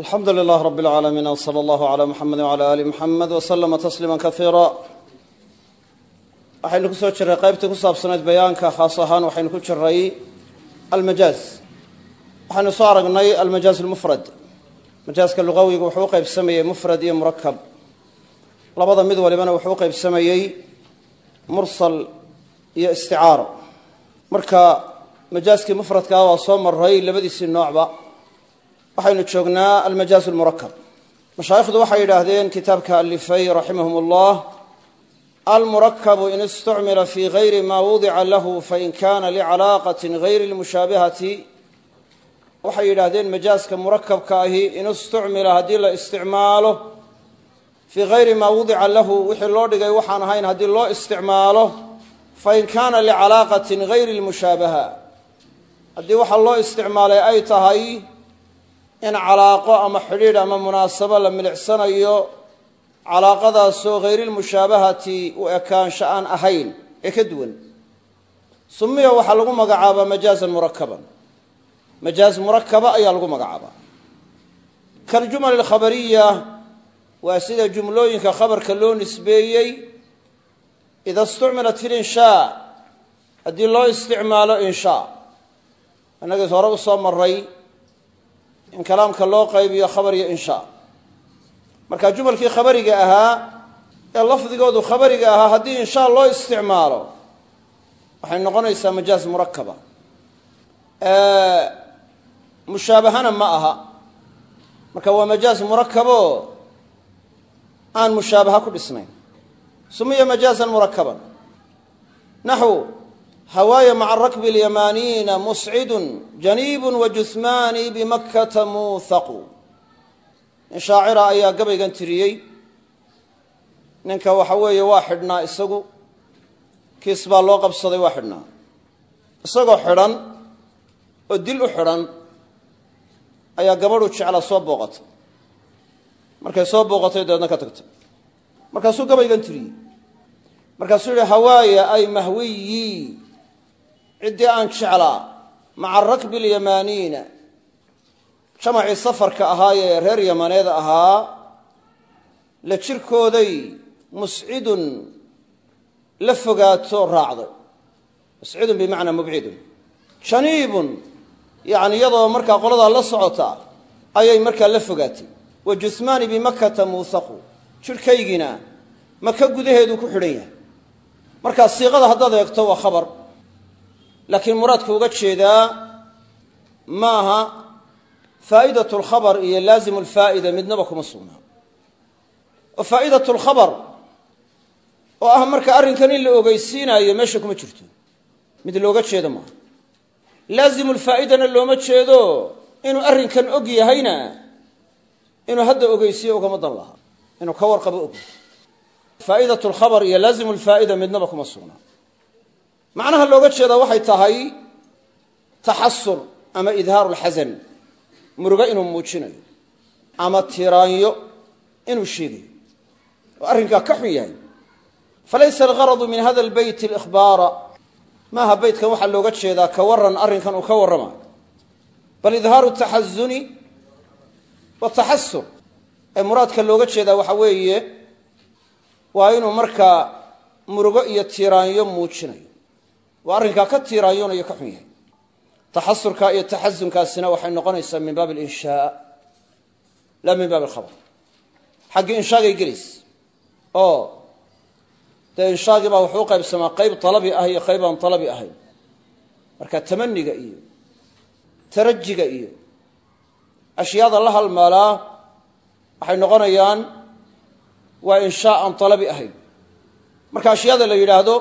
alxamdu lilah rab اlcaalamiin wslى allahu عlى muxamedi wعlى ali muxamed wslama tasliima kaiira waxaynu ku soo jiray qaybtii ku saabsanayd bayaanka khaas ahaan waxaynu ku jiray almajaaz waxaynu soo aragnay almajaaz lmufrad majaaska lugawiga wuxuu u qaybsamayey mufrad iyo murakab labada mid walibana wuxuu u qaybsamayey mursal iyo isticaaro marka majaaskii mufradkaa waa soo maray labadiisii noocba waxaynu joognaa almajaaz lmurakab mashaayikhdu waxay yidhaahdeen kitaabka alifay raximahum ullah almurakabu in istucmila fi gayri ma wudica lahu fain kana licalaaqatin gayri lmushaabihati. Waxay yidhaahdeen majaaska murakabka ahi in istucmila haddii la isticmaalo fii gayri maa wudica lahu wixii loo dhigay waxaan ahayn haddii loo isticmaalo fain kaana licalaaqatin gayri lmushaabaha. Haddii waxa loo isticmaalay ay tahay in calaaqo ama xidhiidh ama munaasabo la milicsanayo calaaqadaasoo hayrilmushaabahati u ekaansho aan ahayn ee ka duwan. Sumiya waxaa lagu magacaabaa majaazan murakaban majaaz murakaba ayaa lagu magacaabaa. Kaljumal alkhabariya waa sida jumlooyinka khabarka loo nisbeeyey ida istucmilat fi linshaa haddii loo isticmaalo inshaa innagiis hore u soo maray in kalaamka loo qaybiyo khabar iyo inshaa marka jumalkii khabariga ahaa ee lafdigoodu khabariga ahaa haddii inshaa loo isticmaalo waxay noqonaysaa majaaz murakaba mushaabahana ma aha. Marka waa majaaz murakabo aan mushaabaha ku dhisnayn. Sumiya majaazan murakaban naxwu hawaaya maca rakbi اlyamaniina muscidun janiibun wajuhmaani bimakkata muuhaqu nin shaacira ayaa gabaygan tiriyey ninka waxa weeye waa xidhnaa isagu kiis baa loo qabsaday waa xidhnaa isagoo xidhan oo dil u xidhan ayaa gabadhu jecla soo booqatay markay soo booqatay dabeedna ka tagtay markaasuu gabaygan tiriyey markaasuu yihi hawaaya ay mahwiyii ciddii aan jeclaa maca rakbi اlyamaniina jamacii safarka ahaayee reer yamaneed ahaa la jirkooday muscidun la fogaato raacday muscidun bimacnaa mubcidun. Janiibun yani iyadoo markaa qoladaa la socota ayay markaa la fogaatay. Wa jusmaani bimakkata muuhaqu jirhkaygiina maka gudaheeduu ku xidhan yahay. Markaa siiqada haddaad eegto waa khabar laakiin muraadku uga jeedaa maaha faa'idat lkhabar iyo laazimu lfaa'ida midnaba kuma sugnaa oo faa'idat lkhabar oo ah marka arrinkan in la ogeysiinaayo meesha kuma jirto. Mid looga jeedo maaha. Laazimu lfaa'idana looma jeedo inuu arrinkan og yahayna inuu hadda ogeysiyo ugama dan lahaa inuu ka warqabo og faa'idat lkhabar iyo laazimu lfaa'ida midnaba kuma sugnaa macnaha looga jeedaa waxay tahay taxasur ama idhaaru lxasan murugo inuu muujinayo ama tiraanyo inuu sheegayo. Oo arrinkaa ka xun yahay. Falaysa algaradu min hada lbeyti alikhbaara. Maaha beytkan waxaa looga jeedaa ka waran arrinkan uu ka warramayo bal idhaaru taxasuni wataxasur ee muraadka looga jeedaa waxa weeye waa inuu markaa murugo iyo tiiraanyo muujinayo waa arrinkaa ka tiiraanyoonayo ka xun yahay. Taxasurka iyo taxasunkaasina waxay noqonaysaa min baabi alinshaa laa min baabi alkhabar xaggii inshaagay gelaysa oo dee inshaagii baa wuxuu u qaybsamaa qayb talabi ah iyo qayb aan talabi ahayn. Marka tamaniga iyo tarajiga iyo ashyaada la halmaalaa waxay noqonayaan waa inshaa aan talabi ahayn. Marka ashyaada la yidhaahdo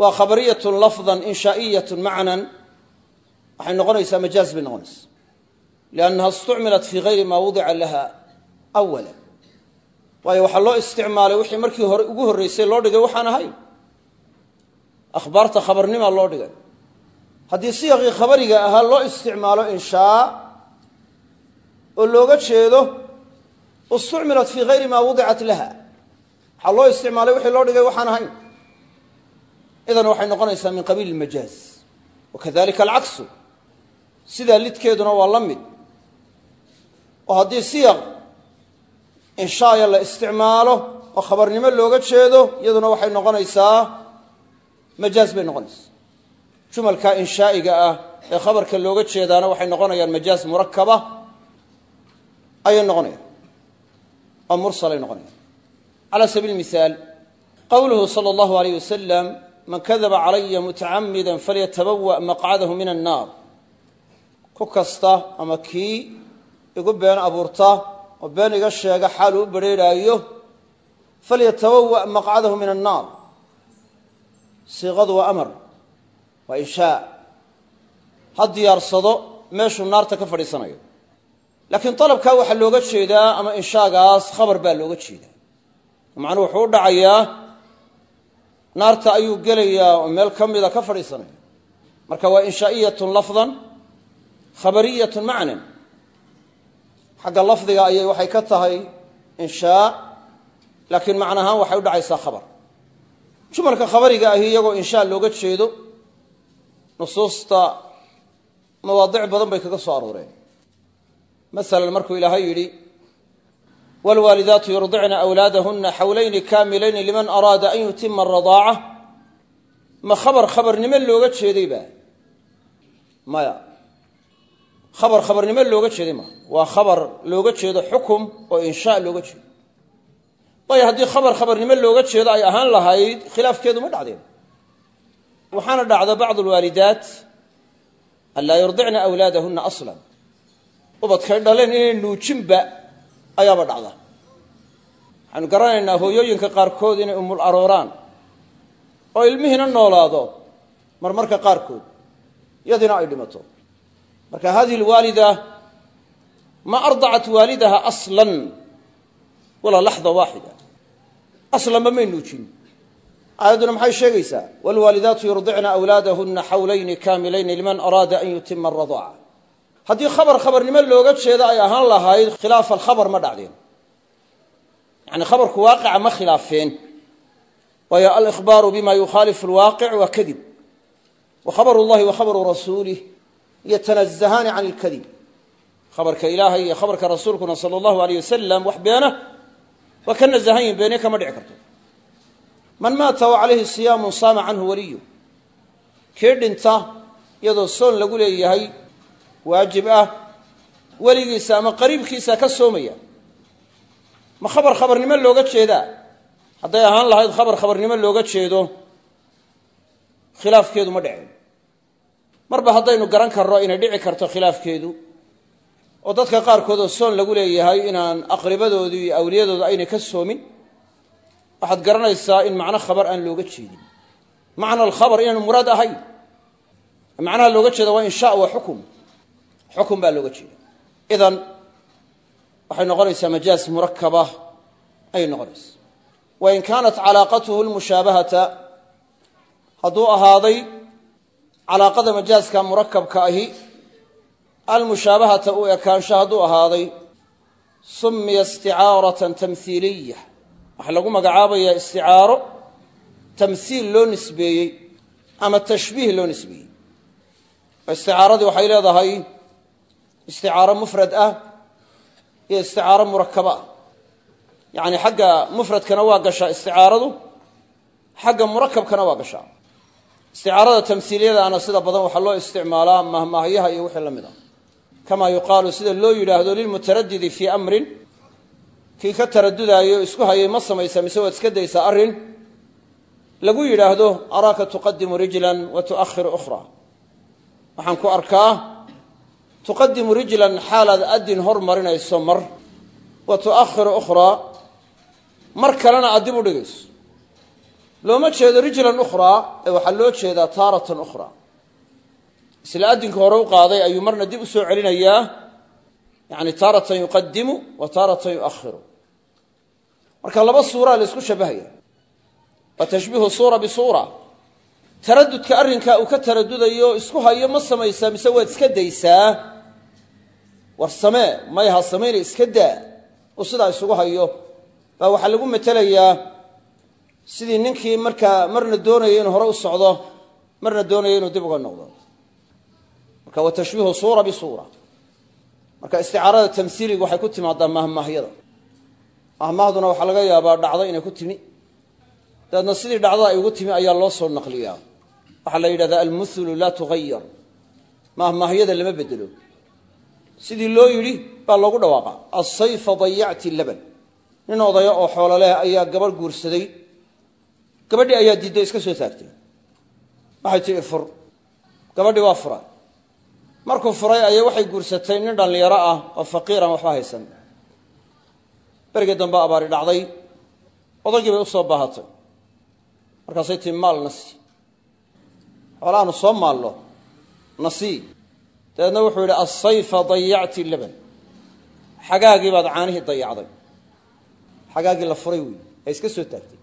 waa khabariyatun lafdan inshaa'iyatun macnan. Waxay noqonaysaa majaaz bay noqonaysa. Liannaha istucmilat fii gayri maa wudica laha awala waayo waxaa loo isticmaalay wixii markii hore ugu horreysay loo dhigay waxaan ahayn. Akhbaarta khabarnimaa loo dhigay. Haddii siyaqii khabariga ahaa loo isticmaalo inshaa oo looga jeedo istucmilat fii gayri maa wudicat laha. Waxaa loo isticmaalay wixii loo dhigay waxaan ahayn idan waxay noqonaysaa min qabiili majaaz wakadalika alcaksu sidaa lidkeeduna waa la mid. Oo haddii siyaq inshaaya la isticmaalo oo khabarnimo looga jeedo iyaduna waxay noqonaysaa majaaz bay noqonaysaa. Jumalka inshaa'iga ah ee khabarka looga jeedaana waxay noqonayaan majaaz murakaba ayay noqonayaan. Oo mursalay noqonayaan. Cala sabiil mihaal qowluhu sala allahu alayh wasalam man kadaba calaya mutacamida falyatabawa maqcadahu min annaar. Ku kasta ama kii igu been abuurta oo been iga sheega xaaluu u badrheerhaayo falyatabawa maqcadahu min annaar. Siiqadu waa amar waa inshaa ha diyaarsado meeshuu naarta ka fadhiisanayo. Laakiin dalabkaa waxaa looga jeedaa ama inshaagaas khabar baa looga jeedaa. Macnuhu wuxuu u dhacayaa naarta ayuu gelayaa oo meel ka mida ka fadhiisanaya marka waa inshaa'iyatun lafdan khabariyatun macnan. Xagga lafdiga ayay waxay ka tahay inshaa laakiin macna ahaan waxay u dhacaysaa khabar. Jumalka khabariga ahi iyagoo inshaa looga jeedo nusuusta mawaadic badan bay kaga soo arooreen masalan markuu ilaahay yidhi wlwaalidaatu yurdicna awlaadahuna xawlayni kaamilayni liman araada an yutima aradaaca ma khabar khabarnimo looga jeeday ba maya khabar khabarnimo looga jeeday ma waa khabar looga jeedo xukum oo inshaa looga jeedo waayo haddii khabar khabarnimo looga jeedo ay ahaan lahayd khilaafkeedu ma dhacdeen waxaana dhacda bacdu alwaalidaat an laa yurdicna awlaadahuna aslan ubadkay dhaleen inay nuujinba ayaaba dhacda. Waxaanu garanaynaa hooyooyinka qaarkood inay umul arooraan oo ilmihiina noolaado marmarka qaarkood yadiina ay dhimato. Marka hadihi alwaalida ma ardacat waalidaha aslan walaa laxda waaxida. Aslanba may nuujin. Aayadduna maxay sheegaysaa? Waalwaalidaatu yurdicna awlaadahuna xawlayni kaamilayni liman araada an yutima aradaaca haddii khabar khabarnimo looga jeedo ay ahaan lahayd khilaaf alkhabar ma dhacdeen. Yani khabarku waaqica ma khilaafeen. Waayo alikhbaaru bima yukhaalifu alwaaqic waa kadib. Wa llahi wa rasuulih yatanazahaani can ilkadib khabarka ilaahay iyo khabarka rasuulkuna sala allahu aleyh wasalam wax beena waa ka nazahan yihiin beene kama dhici karto. Man maata wa calayhi siyaamun saama canhu waliyu. Kii dhinta iyadoo soon lagu leeyahay waajib ah weligiisa ama qariibkiisa ka soomaya. Ma khabar khabarnimo looga jeedaa? Hadday ahaan lahayd khabar khabarnimo looga jeedo khilaafkeedu ma dhicin. Marba haddaynu garan karno inay dhici karto khilaafkeedu oo dadka qaarkood oo soon lagu leeyahay inaan aqribadoodu iyo awliyadoodu aynay ka soomin waxaad garanaysaa in macno khabar aan looga jeedin. Macna alkhabar inaanu muraad ahayn. Macnaha looga jeeda waa insha waa xukum xukun baa looga jeeda idan waxay noqonaysaa majaaz murakaba ayay noqonaysaa. Wain kaanat calaaqatuhu lmushaabahata hadduu ahaaday calaaqada majaazka murakabka ahi almushaabahata u ekaansho hadduu ahaaday sumiya isticaaratan tamhiiliya. Waxaa lagu magacaabayaa isticaaro tamhiil loo nisbeeyey ama tashbiih loo nisbeeyey. Isticaaradii waxay leedahay isticaaro mufrad ah iyo isticaaro murakaba ah. Yacni xagga mufradkana waa gashaa isticaaradu xagga murakabkana waa gashaa. Isticaarada tamhiiliyadaana sida badan waxaa loo isticmaalaa mahmaahyaha iyo wixii la mid a kama yuqaalu sida loo yidhaahdo lilmutaradidi fii amrin kii ka taradudaayo isku hayay ma samaysa mise waad iska daysaa arrin. Lagu yidhaahdo araaka tuqadimu rijlan wa tu'akhiru ukhra waxaan ku arkaa tuqadimu rijlan xaalaad adin hor marinayso mar wa tu'akhiru ukhraa mar kalena aad dib u dhigayso. Looma jeedo rijlan ukhraa ee waxaa loo jeedaa taaratan ukhraa isla adinka hore u qaaday ayuu marna dib u soo celinayaa yani taaratan yuqadimu wa taaratan yu'akhiru. Marka laba suuraa la isku shabahaya. Waa tashbiihu suura bisuura taradudka arrinkaa uu ka taradudayo isku hayo ma samaysaa mise waad iska daysaa? War samee may ha samayna iska daa. Uu sidaa isugu hayo. Baa waxaa lagu matelayaa sidii ninkii markaa marna doonaya inuu hore u socdo marna doonaya inuu dib uga noqdo. Marka wa tashbiihu suura bisuura marka isticaarada tamhiiliga waxay ku timaadaa mahmaahyada mahmaahduna waxaa laga yaabaa dhacdo inay ku timi. Dabeedna sidii dhacdada ay ugu timi ayaa loo soo naqliyaa waxaa la yidhahdaa almuthulu laa tughayar mahmaahyada lama bedelo sidii loo yidhi baa loogu dhawaaqa asayfa dayacti laban. Nin odaya oo xoolo leh ayaa gabadh guursaday. Gabadhii ayaa diidday iska soo taagtay waxay tihi fur. Gabadhii waa furay markuu furay ayay waxay guursatay nin dhallinyaro ah oo faqiiran waxba haysan. Berigii dambe abaari dhacday. Odaygii bay u soo baahatay. Markaasay tii maal nasi xoolahaanu soo maallo nasii dabeedna wuxuu yidhi asayfa dayacti laban. Xagaagii baad caanihii dayacday. Xagaagii la furay wey ee iska soo taagtay.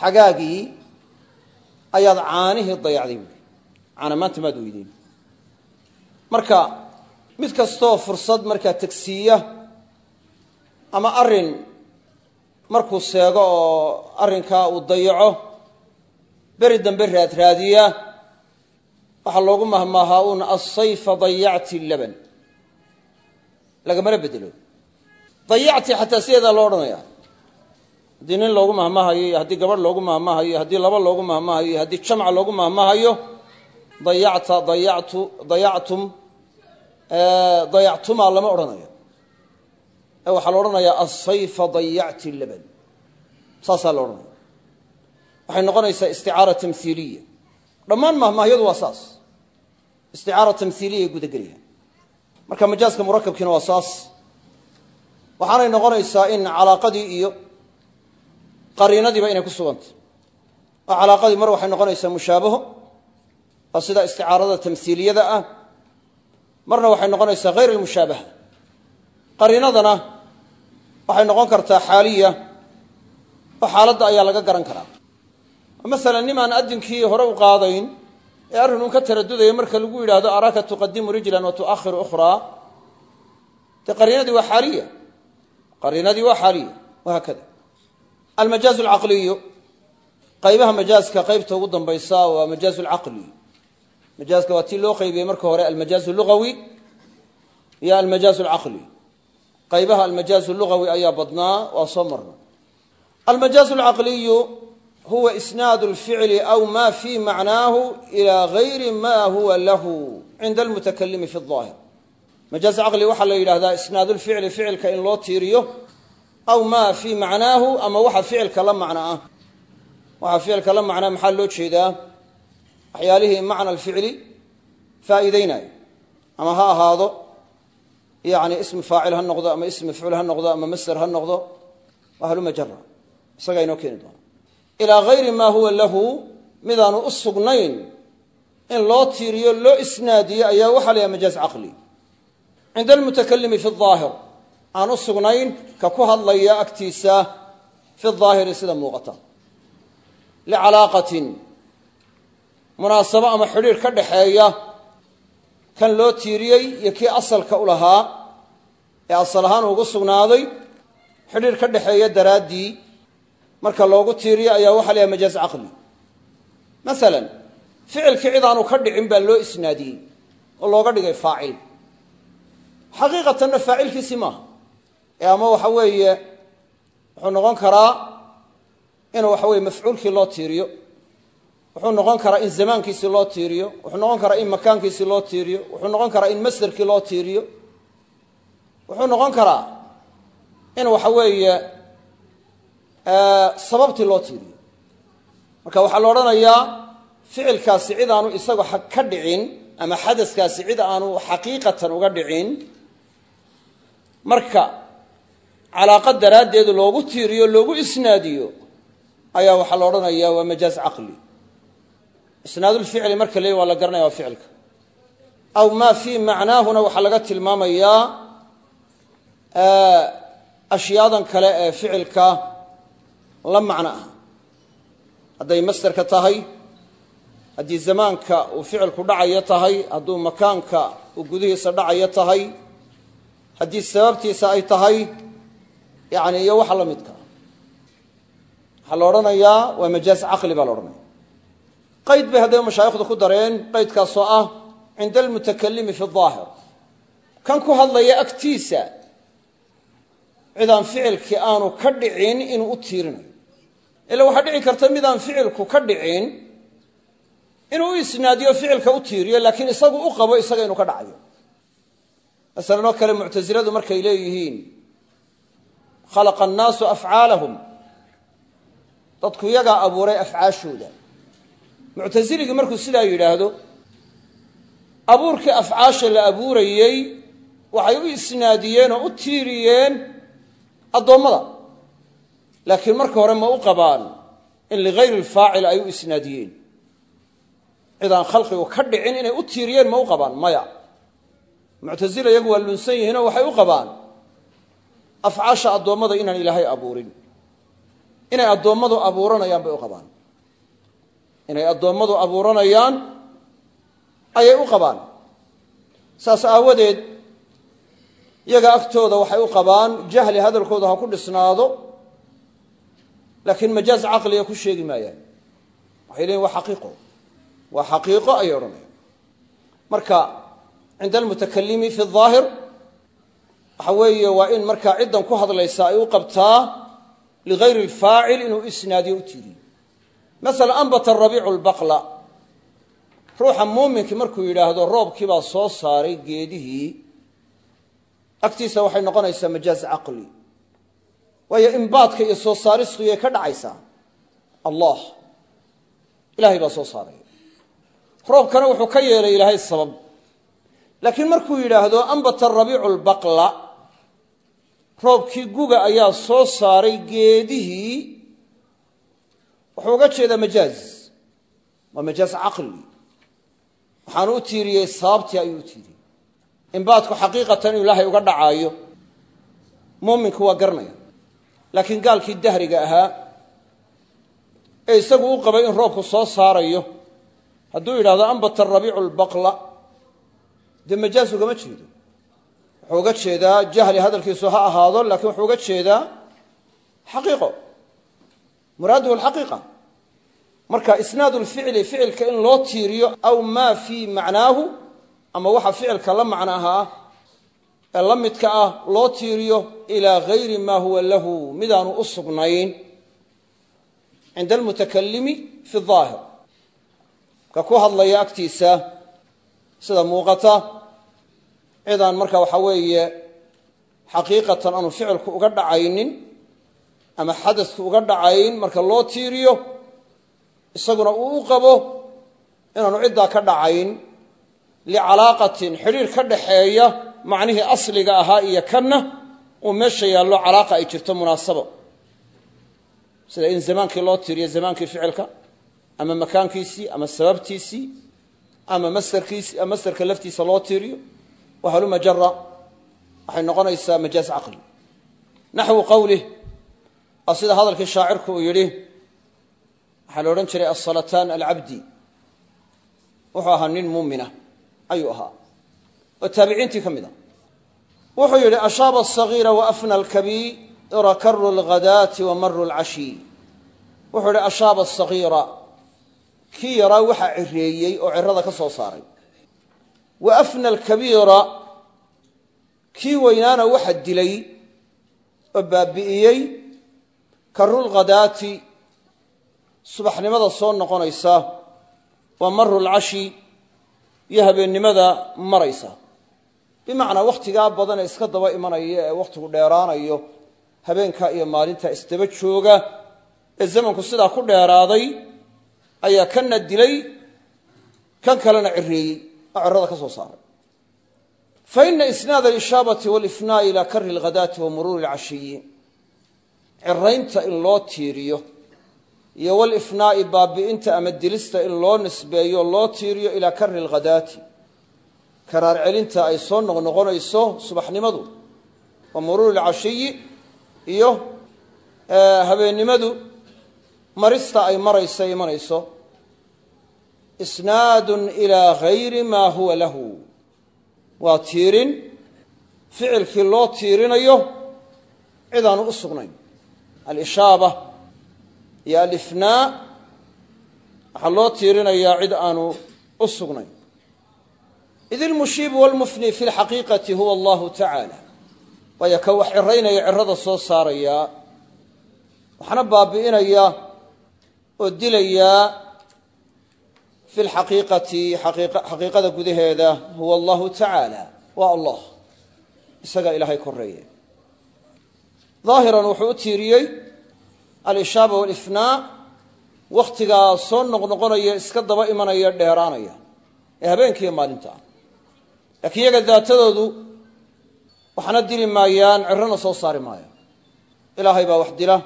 Xagaagii ayaad caanihii dayacday buui caana maanta maad weydeen. Marka mid kastoo fursad markaa tagsiiya ama arrin markuu seego oo arrinkaa uu dayaco beri dambe raadraadiya waxaa loogu mahmaahaa uun asayfa dayacti laban. Lagamana bedelo. Dayacti xataa sideedaa loo odhanaya haddii nin loogu mahmaahayo iyo haddii gabadh loogu mahmaahayo iyo haddii laba loogu mahmaahayo iyo haddii jamc loogu mahmaahayo dayacta dayactu dayactum dayactumaa lama odhanayo. Ee waxaa la odhanayaa asayfa dayacti laban. Saasaa la odhanaya waxay noqonaysaa dhammaan mahmaahyadu waa saas. Isticaara tamhiiliya gudagelaya marka majaaska murakabkiina waa saas. Waxaanay noqonaysaa in calaaqadii iyo qariinadiiba inay ku sugantay oo calaaqadii mar waxay noqonaysaa mushaabaho waa sida isticaarada tamhiiliyada ah. Marna waxay noqonaysaa hayr almushaabaha qariinadana waxay noqon kartaa xaaliya oo xaaladda ayaa laga garan karaa masalan nim aan addinkii hore u qaadayn ee marka lagu yidhaahdo araaka tuqadimu rijlan wa tu'akhiru ukhraa? Dee qariinadii waa xaaliya. Qariinadii waa xaaliya. Wahaakada almajaaz alcaqliyu. Qaybaha majaaska qaybta ugu dambaysa waa majaaz alcaqli. Majaaska waa tii loo qaybiyey marka hore almajaaz lugawi iyo almajaaz alcaqli. Qaybaha almajaaz lugawi ayaa badnaa waa soo marna almajaaz alcaqliyu huwa isnaad اlficli aw ma fi macnaahu ilaa gayri ma huwa lahu cinda almutakalimi fi اaahir majaaz caqli waxaa la yidhaahdaa isnaad lficli ficilka in loo tiiriyo aw ma fi macnaahu ama waxa ficilka la macnaa. Waxa ficilka la macnaa maxaa loo jeedaa? Waxyaalihii macna lficli faa'iideynayo ama ha ahaado. Yani ismi faacil ha noqdo ama ism mafcuul ha noqdo ama masder ha noqdo waa halumajara ilaa gayri maa huwa lahu midaanu u sugnayn in loo tiiriyo loo isnaadiyo ayaa waxaa la yaha majaaz caqli. Cinda almutakalimi fi aahir aan u sugnayn ka ku hadlaya agtiisa fi aahiri sida muuqata. Licalaaqatin munaasabo ama xidhiir ka dhaxeeya kan loo tiiriyey iyo kii asalka u lahaa ee asal ahaan ugu sugnaaday xidhiir ka dhaxeeya daraaddii marka loogu tiiriyo ayaa waxa la yahay majaaz caqli. Masalan ficilkii ka dhicin baa loo isnaadiyey oo looga dhigay faacil. Xaqiiqatanna faacilkiisii maaha. Ee ama waxa weeye wuxuu noqon karaa in waxa weye mafcuulkii loo tiiriyo wuxuu noqon karaa in zamaankiisii loo tiiriyo wuxuu noqon karaa in makaankiisii loo tiiriyo wuxuu noqon karaa in masderkii loo tiiriyo wuxuu noqon karaa in waxa weeye sababtii loo tiiriyo. Marka waxaa la odhanayaa ficilkaasi cid aanu isagu ka dhicin ama xadaskaasi cid aanu xaqiiqatan uga dhicin marka calaaqa daraaddeed loogu tiiriyo loogu isnaadiyo ayaa waxaa la odhanayaa waa majaaz caqli. Isnaadulficli marka le waa la garanaya waa ficilka. Aw maa fii macnaahuna waxaa laga tilmaamayaa ashyaadan kale ee ficilka la macno ah. Hadday masderka tahay haddii zamaanka uu ficilku dhacayo tahay hadduu makaanka uu gudihiisa dhacayo tahay haddii sababtiisa ay tahay yani iyo waxa la midka. Waxaa la odhanayaa waa majaaz caqli baa la odhanaya. Qayd bay hadday mashaayikhdu ku dareen qaydkaasoo ah cinda almutakalimi fi aahir kan ku hadlaya agtiisa cidaan ficilkii aanu ka dhicin inuu u tiirinayo ila waxaa dhici karta midaan ficilku ka dhicin inuu u isnaadiyo ficilka u tiiriyo laakiin isagu u qabo isaga inuu ka dhacayo masalan oo kale muctasiladu markay leeyihiin khalaqa annaasu afcaalahum dadku yagaa abuuray afcaashooda muctasiligii markuu sidaa yidhaahdo abuurkii afcaasha la abuurayey waxay u isnaadiyeen oo u tiiriyeen addoommada laakiin marka hore ma u qabaan in ligayri lfaacil ay u isnaadiyeen. Cidaan khalqigu ka dhicin inay u tiiriyeen ma u qabaan maya. Muctasila iyagu waa lunsan yihiinoo waxay u qabaan afcaasha addoommada inaan ilaahay abuurin inay addoommadu abuuranayaan bay u qabaan. Inay addoommadu abuuranayaan ayay u qabaan. Saas aawadeed iyaga agtooda waxay u qabaan jahli hadalkooda ha ku dhisnaado laakiin majaaz caqliga ku sheegi maayaan. Waxay leeyiin waa xaqiiqo. Waa xaqiiqo ayay odhanayaan. Marka cinda almutakalimi fi aahir waxa weeye waa in markaa ciddan ku hadlaysa ay u qabtaa ligayri alfaacil inuu isnaadiyo u tiiriyo maala ambata rabiicu lbaqla ruuxa muuminkii markuu yidhaahdo roobkii baa soo saaray geedihii agtiisa waxay noqonaysaa majaaz caqli waayo imbaadka iyo soo saaristu yay ka dhacaysaa allah ilaahay baa soo saaray. Roobkana wuxuu ka yeelay ilaahay sabab. Laakiin markuu yidhaahdo ambata rabiicu lbaqla roobkii guga ayaa soo saaray geedihii wuxuu uga jeedaa majaaz. Waa majaaz caqli. Waxaanu u tiiriyey sababtii ayuu u tiiriyey. Imbaadku xaqiiqatan inuu ilaahay uga dhacaayo muuminku waa garanaya laakiin gaalkii dahriga ahaa ee isagu u qabay in roobku soo saarayo hadduu yidhahdo ambata rabiicu lbaqla dee majaaz ugama jeedo. Wuxuu uga jeedaa jahli hadalkiisu ha ahaado laakiin wuxuu uga jeedaa xaqiiqo. Muraaduhu alxaqiiqa marka isnaadu lficli ficilka in loo tiiriyo aw maa fii macnaahu ama waxa ficilka la macnaaha ah ee midka ah loo tiiriyo ilaa gayri maa huwa lahu midaanu u sugnayn. Cinda almutakalimi fi aahir ka ku hadlaya agtiisa sida muuqata cidaan marka waxa weeye xaqiiqatan aanu ficilku uga dhacaynin ama xadasku uga dhacayn marka loo tiiriyo isaguna uu u qabo inaanu ciddaa ka dhacayn licalaaqatin xidhiir ka dhaxeeya macnihii asliga ahaa iyo kanna uu meesha yaallo calaaqa ay jirto munaasabo. Sida in zamaankii loo tiiriyo zamaankii ficilka ama makaankiisii ama sababtiisii ama masarkiisii ama laftiisa loo tiiriyo wahaluma jara waxay noqonaysaa majaaz caqli. Naxwu qowlih waa sida hadalkii shaacirku uu yidhi waxaa la odhan jiray asalataan alcabdi wuxuu ahaa nin muumina ayuu ahaa oo taabiciintii ka mid a. Wuxuu yidhi ashaaba asagiira waafna alkabiira karu lghadaati wa maru lcashiy wuxuu yidhi ashaaba asagiira kii yaraa waxaa cireeyey oo cirada ka soo saaray. Wa afna alkabiira kii weynaana waxa dilay oo baabi'iyey. Karulghadaati subaxnimada soo noqonaysa. Waa maru lcashi iyo habeennimada maraysa bimacnaa wakhtigaa badan iska daba imanaya ee wakhtigu dheeraanayo habeenkaa iyo maalintaa isdaba jooga ee zamanku sidaa ku dheeraaday ayaa kanna dilay kan kalena cireeyey oo cirada ka soo saaray. Fa ina isnaad alishaabati walifnaa'i ilaa kari lghadaati wa muruuri lcashiyi ciraynta in loo tiiriyo iyo walifnaa'i baabi'inta ama dilista in loo nisbeeyo loo tiiriyo ilaa kari lghadaati karaar celinta ay soo noqnoqonayso subaxnimadu wa muruuri lcashiyi iyo habeennimadu marista ay maraysa imanayso. Isnaadun ilaa gayri maa huwa lahu. Waa tiirin ficilkii loo tiirinayo cidaanu u sugnayn. Alishaaba iyo alifnaa waxaa loo tiirinayaa cid aanu u sugnayn id ilmushiibu walmufni fi lxaqiiqati huwa allahu tacaala waayo ka wax ciraynaya cirada soo saaraya waxna baabi'inaya oo dilaya fi lxaqiiqati xaqiiqada gudaheeda huwa allahu tacaala waa allah isagaa ilaahay koreeye daahiran wuxuu u tiiriyey alishaaba walifnaa wakhtigaa soo noqnoqonaya iska daba imanaya dheeraanaya ee habeenkiiyo maalinta ah laakiin iyaga daatadoodu waxna dili maayaan cirana soo saari maayaan. Ilaahay baa wax dila.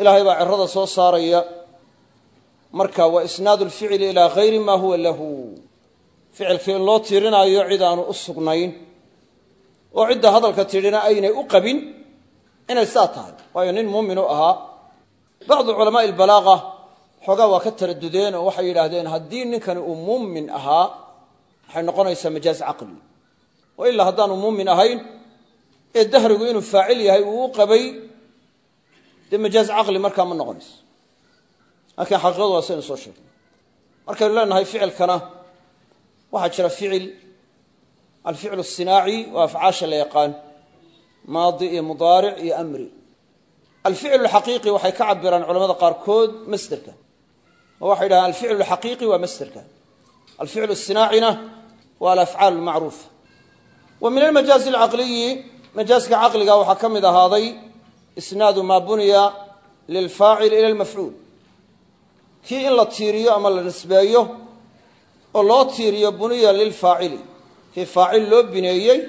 Ilaahay baa cirada soo saaraya. Marka waa isnaadu lficli ilaa hayri maa huwa lahu. Ficilkii in loo tiirinaayo cid aanu u sugnayn oo cidda hadalka tidhina aynay u qabin inay saa tahay. Waayo nin muumin u ahaa bacdu culamaai albalaaqa xoogaa waa ka taradudeen oo waxay yidhaahdeen haddii ninkani uu muumin ahaa waxay noqonaysaa majaaz caqli. Oo ilaa haddaanu muumin ahayn ee dahrigu inuu faacil yahay uu qabay dee majaaz caqli markaa ma noqonayso laakiin xaqiiqadu waa saynu soo sheegnay. Markaynu leenahay ficilkana waxaa jira ficil alficlu asinaaci waa afcaasha la yaqaan maadi iyo mudaaric iyo amri. Alficlu lxaqiiqi waxay ka cabiraan culamada qaarkood masderka. Oo waxay dhahaan alficlu waa alafcaal almacruufa wa min almajaazi alcaqliyi majaaska caqliga waxaa ka mid ahaaday isnaadu maa buniya lilfaacil ila lmafcuul kii in la tiiriyo ama la nisbeeyo oo loo tiiriyo buniya lilfaacili kii faacil loo bineeyey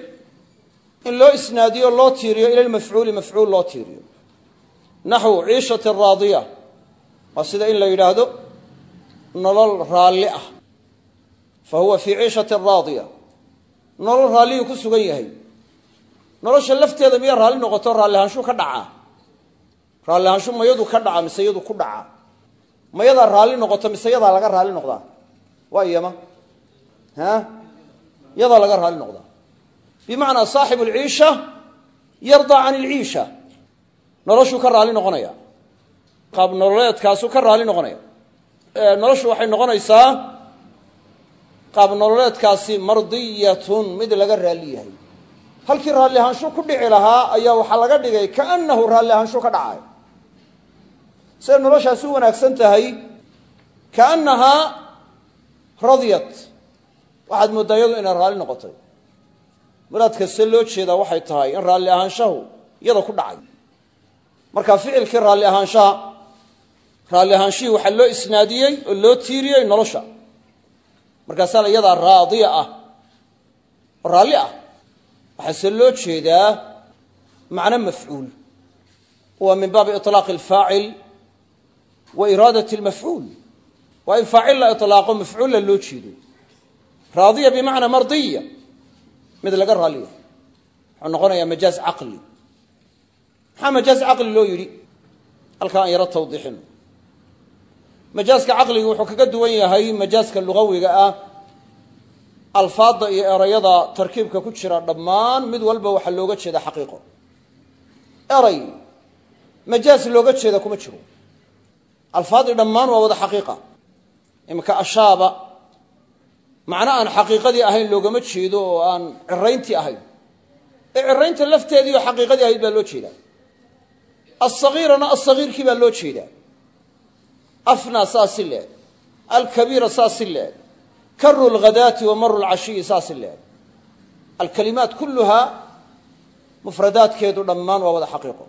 in loo isnaadiyo loo tiiriyo ila lmafcuuli mafcuul loo tiiriyo. Naxwu ciishati raadiya waa sida in la yidhaahdo nolol raalli ah fa huwa fii ciishati raadiya nolol raalliyuu ku sugan yahay. nolosha lafteeda miyaa raalli noqoto raallihaanshu ka dhacaa raallihaanshu mayadu ka dhaca mise yadu ku dhaca. mayadaa raalli noqoto mise yadaa laga raalli noqdaa waa iyama. ha? yadaa laga raalli noqdaa bimacnaa saaxibu alciisha yardaa can ilciisha noloshuu ka raalli noqonaya. qaab nololeedkaasuu ka raalli noqonaya. noloshu qaab nololeedkaasi mardiyatun mid laga raalli yahay. Halkii raalli ahaanshu ku dhici lahaa ayaa waxaa laga dhigay kaannahu raalli ahaanshu ka dhacayo siday noloshaasi u wanaagsan tahay kaannahaa radiyat. Waxaad mooddaa iyadu inay raalli noqotay. Muraadka se loo jeedaa waxay tahay in raalli ahaanshahu iyada ku dhacay. Marka ficilkii raalli ahaanshaha raalli ahaanshihii waxaa loo isnaadiyey oo loo tiiriyey nolosha markaasaa iyadaa raadiya ah oo raalli ah waxaase loo jeedaa macno mafcuul. Waa min baabi iطlaaqi alfaacil wa iraadat almafcuul. Waa in faacil la iطlaaqo mafcuulla loo jeedo. Raadiya bimacnaa mardiya mid laga raalliya wuxuu noqonayaa majaaz caqli. Maxaa majaaz caqli loo yidhi? Halkaa aan yaro tawdiixino majaaska caqliga wuxuu kaga duwan yahay majaaska lugawiga ah. Alfaadda iyo erayada tarkiibka ku jira dhammaan mid walba waxaa looga jeeda xaqiiqo. Eray majaaz looga jeeda kuma jiro. Alfaadii dhammaan waa wada xaqiiqa. Iminka ashaaba macno aan xaqiiqadii ahayn loogama jeedo oo aan cirayntii ahayn. Ee ciraynta lafteediioo xaqiiqadii ahayd baa loo jeedaa. Alsagiirana alsagiirkii baa loo jeedaa afna saas si leeg alkabiira saas si leeg karu lghadaati wa maru lcashiyi saas si leeg alkalimaat kulluhaa mufradaadkeedu dhammaan waa wada xaqiiqo.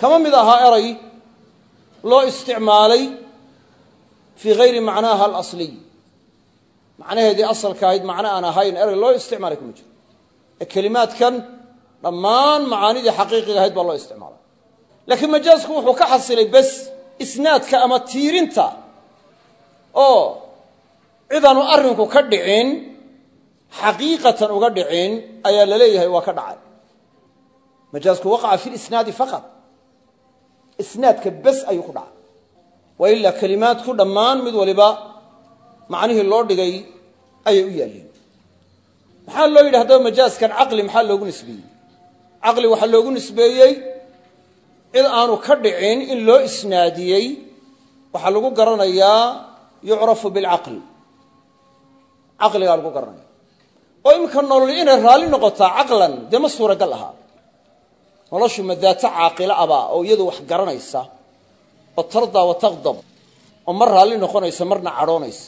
Kama mid ahaa eray loo isticmaalay fii hayri macnaaha alasliy. Macnaheedii asalka ahayd macno aan ahayn eray loo isticmaalay kuma jiro. Ee kelimaadkan dhammaan macaanidii xaqiiqiga ahayd isnaadka ama tiirinta oo cidaanu arrinku ka dhicin xaqiiqatan uga dhicin ayaa la leeyahay waa ka dhacay. Majaasku waqaca fi lisnaadi faqad isnaadka bes ayuu ku dhacay. Wa ilaa kelimaadku dhammaan mid waliba macnihii loo dhigay ayay u yaalleen maxaa loo yidhi haddaba majaaskan caqli maxaa loogu nisbeeyey? Caqli waxaa loogu nisbeeyey cid aanu ka dhicin in loo isnaadiyey waxaa lagu garanayaa yucrafu bilcaqli caqligaa lagu garanaya oo iminka nolol inay raalli noqotaa caqlan dee ma suuragal ahaa. Noloshu ma daato caaqilo abaa oo iyadu wax garanaysa oo tardaa wa taqdab oo mar raalli noqonaysa marna cadhoonaysa.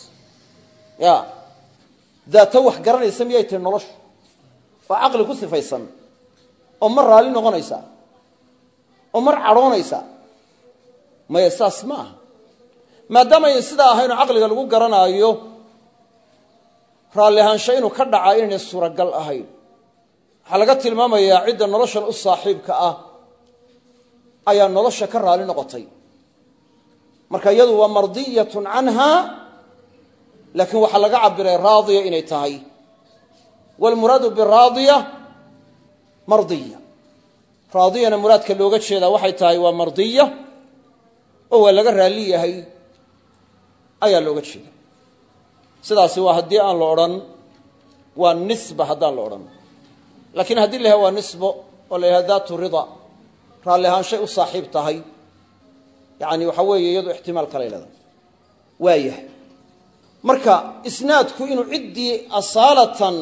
Ya daato wax garanaysa miyay tahi noloshu? Oo caqli ku sifaysan oo mar raalli noqonaysa oo mar cadhoonaysa. Maya saas ma aha. Maadaamayn sidaa ahaynoo caqliga lagu garanaayo raalli ahaansho inuu ka dhacaa inaynay suuragal ahayn. Waxaa laga tilmaamayaa cidda noloshan u saaxiibka ah ayaa nolosha ka raalli noqotay. Marka iyadu waa mardiyatun canha laakiin waxaa laga cabiray raadiya inay tahay. Waalmuraadu biraadiya mardiya raadiyana muraadka looga jeedaa waxay tahay waa mardiya oo waa laga raalli yahay ayaa looga jeeda. Sidaasi waa haddii aan la odhan waa nisba haddaan la odhan. Laakiin haddii la waa nisbo oo la yidhaha rida raalli ahaanshay u saaxiib tahay yani waxa weeye iyadu ixtimaal kale leedahay waayahay. Marka isnaadku inuu ciddii asaalatan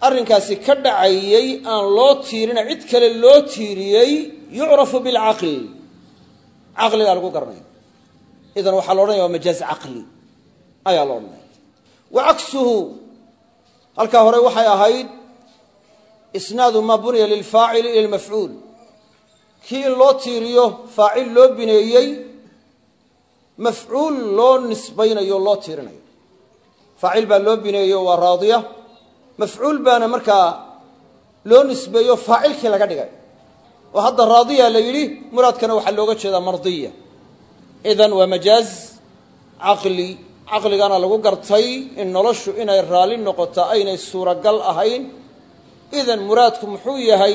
arrinkaasi ka dhacayey aan loo tiirina cid kale loo tiiriyey yucrafu bilcaql caqligaa lagu garanaya idan waxaa la odhanaya waa majaaz caqli. Ayaa la wa caksuhu halkaa hore waxay ahayd isnaadu maa buniya lilfaacili ila lmafcuul kii in loo tiiriyo faacil loo bineeyey mafcuul loo nisbaynayo loo tiirinayo. Faacil baa loo bineeyo waa raadiya mafcuul baana markaa loo nisbeeyo faacilkii laga dhigay. Oo hadda raadiya la yidhi muraadkana waxaa looga jeedaa mardiya. Idan waa majaaz caqli caqligana lagu gartay in noloshu inay raalli noqoto aynay suuragal ahayn. Idan muraadku muxuu yahay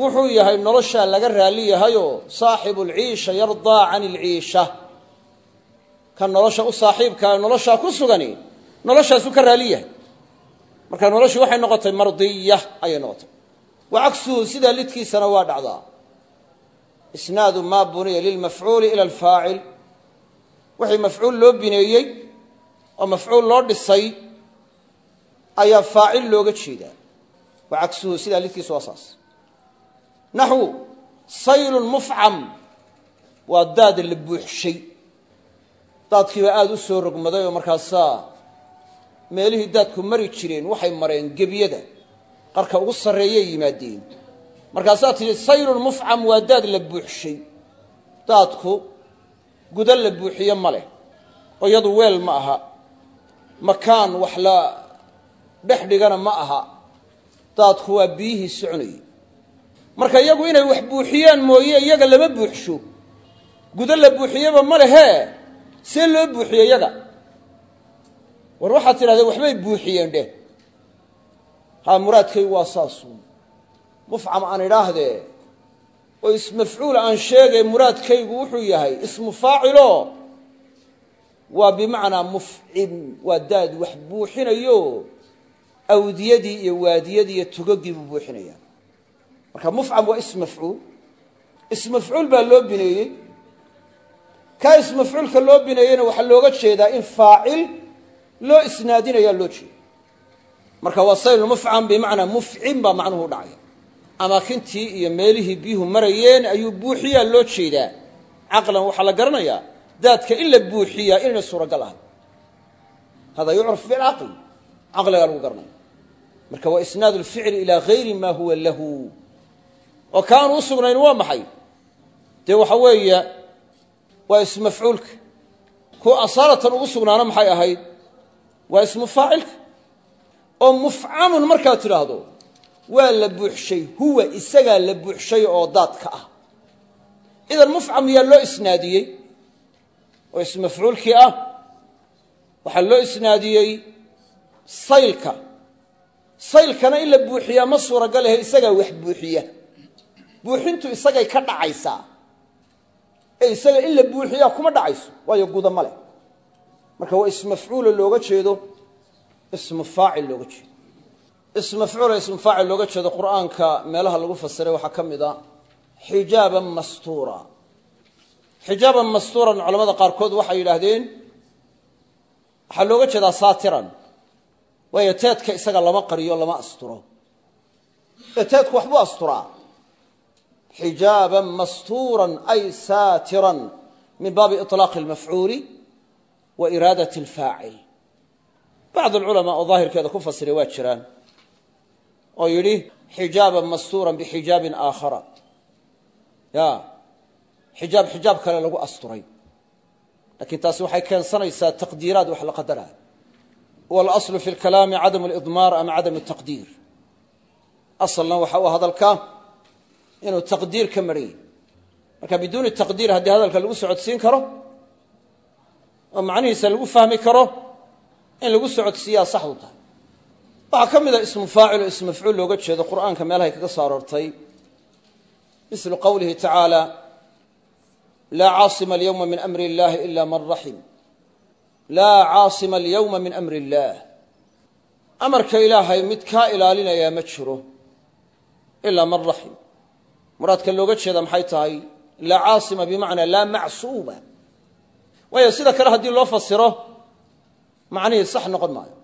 wuxuu yahay noloshaa laga raalli yahayoo saaxibu lciisha yardaa can ilciisha kan nolosha u saaxiibkaa noloshaa ku sugani noloshaasuu ka raalli yahay marka noloshii waxay noqotay mardiya ayay noqotay. Wa cagsuhu sidaa lidkiisana waa dhacdaa. Isnaadu maa buniya lilmafcuuli ila alfaacil. Wixii mafcuul loo bineeyey oo mafcuul loo dhisay ayaa faacil looga jeedaa. Wa cagsuhu sidaa lidkiisa waa saas. Naxwu saylun mufcam. Waa daad la buuxshay. Daadkiibaa aada u soo rogmaday oo markaasaa meelihii daadku mari jireen waxay mareen gebyada qarka ugu sarreeyay yimaadeen. Markaasaa tidhi saylun mufcam waa daad la buuxshay. Daadku guda la buuxiye ma leh. Oo iyadu weel ma aha. Makaan wax la dhex dhigana ma aha. Daadku waa biyihii soconayey marka iyagu inay wax buuxiyaan mooye iyaga lama buuxsho. Gudo la buuxiyeba ma lehee see loo buuxiye iyaga war waxaad tidhahdeen waxbay buuxiyeen dheh. Haa muraadkaygu waa saasuun mufcam aan idhaahdee oo ismafcuul aan sheegay muraadkaygu wuxuu yahay ismu faacilo. Waa bimacnaa mufcim waa daad wax buuxinayo. Awdiyadii iyo waadiyadii iyo tugogii buu buuxinaya marka mufcam waa ism mafcuul ismafcuul baa loo bineeyey kaa ismafcuulka loo bineeyeyna waxaa looga jeedaa in faacil loo isnaadinayaa loo jeeda marka waa sayl mufcam bimacnaa mufcim baa macnuhu dhacaya. Amaakintii iyo meelihii biyuhu marayeen ayuu buuxiyaa loo jeedaa. Caqlan waxaa la garanayaa daadka in la buuxiyaa inayna suuragal ahay hada yucraf bilcaql caqligaa lagu garanaya marka waa isnaad lficli ilaa gayri ma huwa lahu. Oo kaanu u sugnayn waa maxay? Dee waxa weeye waa ismafcuulka. Kuwa asaalatan ugu sugnaana maxay ahayd waa ismu faacilka oo mufcamun markaad tidhaahdo waa la buuxshay huwa isagaa la buuxshay oo daadka ah. Idan mufcam yaa loo isnaadiyey oo ismafcuulkii ah waxaa loo isnaadiyey saylka. Saylkana in la buuxiyaa ma suuragal ahe isagaa wax buuxiya. Buuxintu isagay ka dhacaysaa. Ee isaga in la buuxiyaa kuma dhacayso waayo guda ma leh marka waa ismafcuulo looga jeedo ismu faacil looga jeedo. Ismafcuula ismu faacil looga jeedo qur'aanka meelaha lagu fasiray waxaa ka mid a xijaaban mastuura. Xijaaban mastuuran culamada qaarkood waxay yidhaahdeen looga jeedaa saatiran waayo teedka isaga lama qariyo lama asturo. Ee teedku waxbuu asturaa. Xijaaban mastuuran ay saatiran min baabi iطlaaqi اlmafcuuli wa iraadat اlfaacil bacd alculamaa oo daahirkeeda ku fasiray waa jiraan oo yidhi xijaaban mastuuran bixijaabin aakhara. Ya xijaab xijaab kale lagu asturay. Lakiin taasi waxay keensanaysaa taqdiiraad wax la qadaraayo walaslu fi lkalaami cadam lidmaar ama cadam taqdiir asalna waxa u hadalka inuu taqdiir ka maran yahy marka biduuni taqdiir haddii hadalka lagu socodsiin karo oo macnihiisa lagu fahmi karo in lagu socodsiiyaa saxdu tahay. Waxaa ka mid a ismu faacil oo ism mafcuul looga jeedo qur'aanka meelahay kaga soo mislu qowlihi tacaala laa caasima alyowma min amri illahi ila man raxim laa caasima alyowma min amri illaah amarka ilaahay mid kaa ilaalinayaa ma jiro ilaa man raxim muraadka looga jeeda maxay tahay? Laa caasima bimacnaa laa macsuuma waayo sida kale haddii loo fasiro macnihii sax noqon maayo.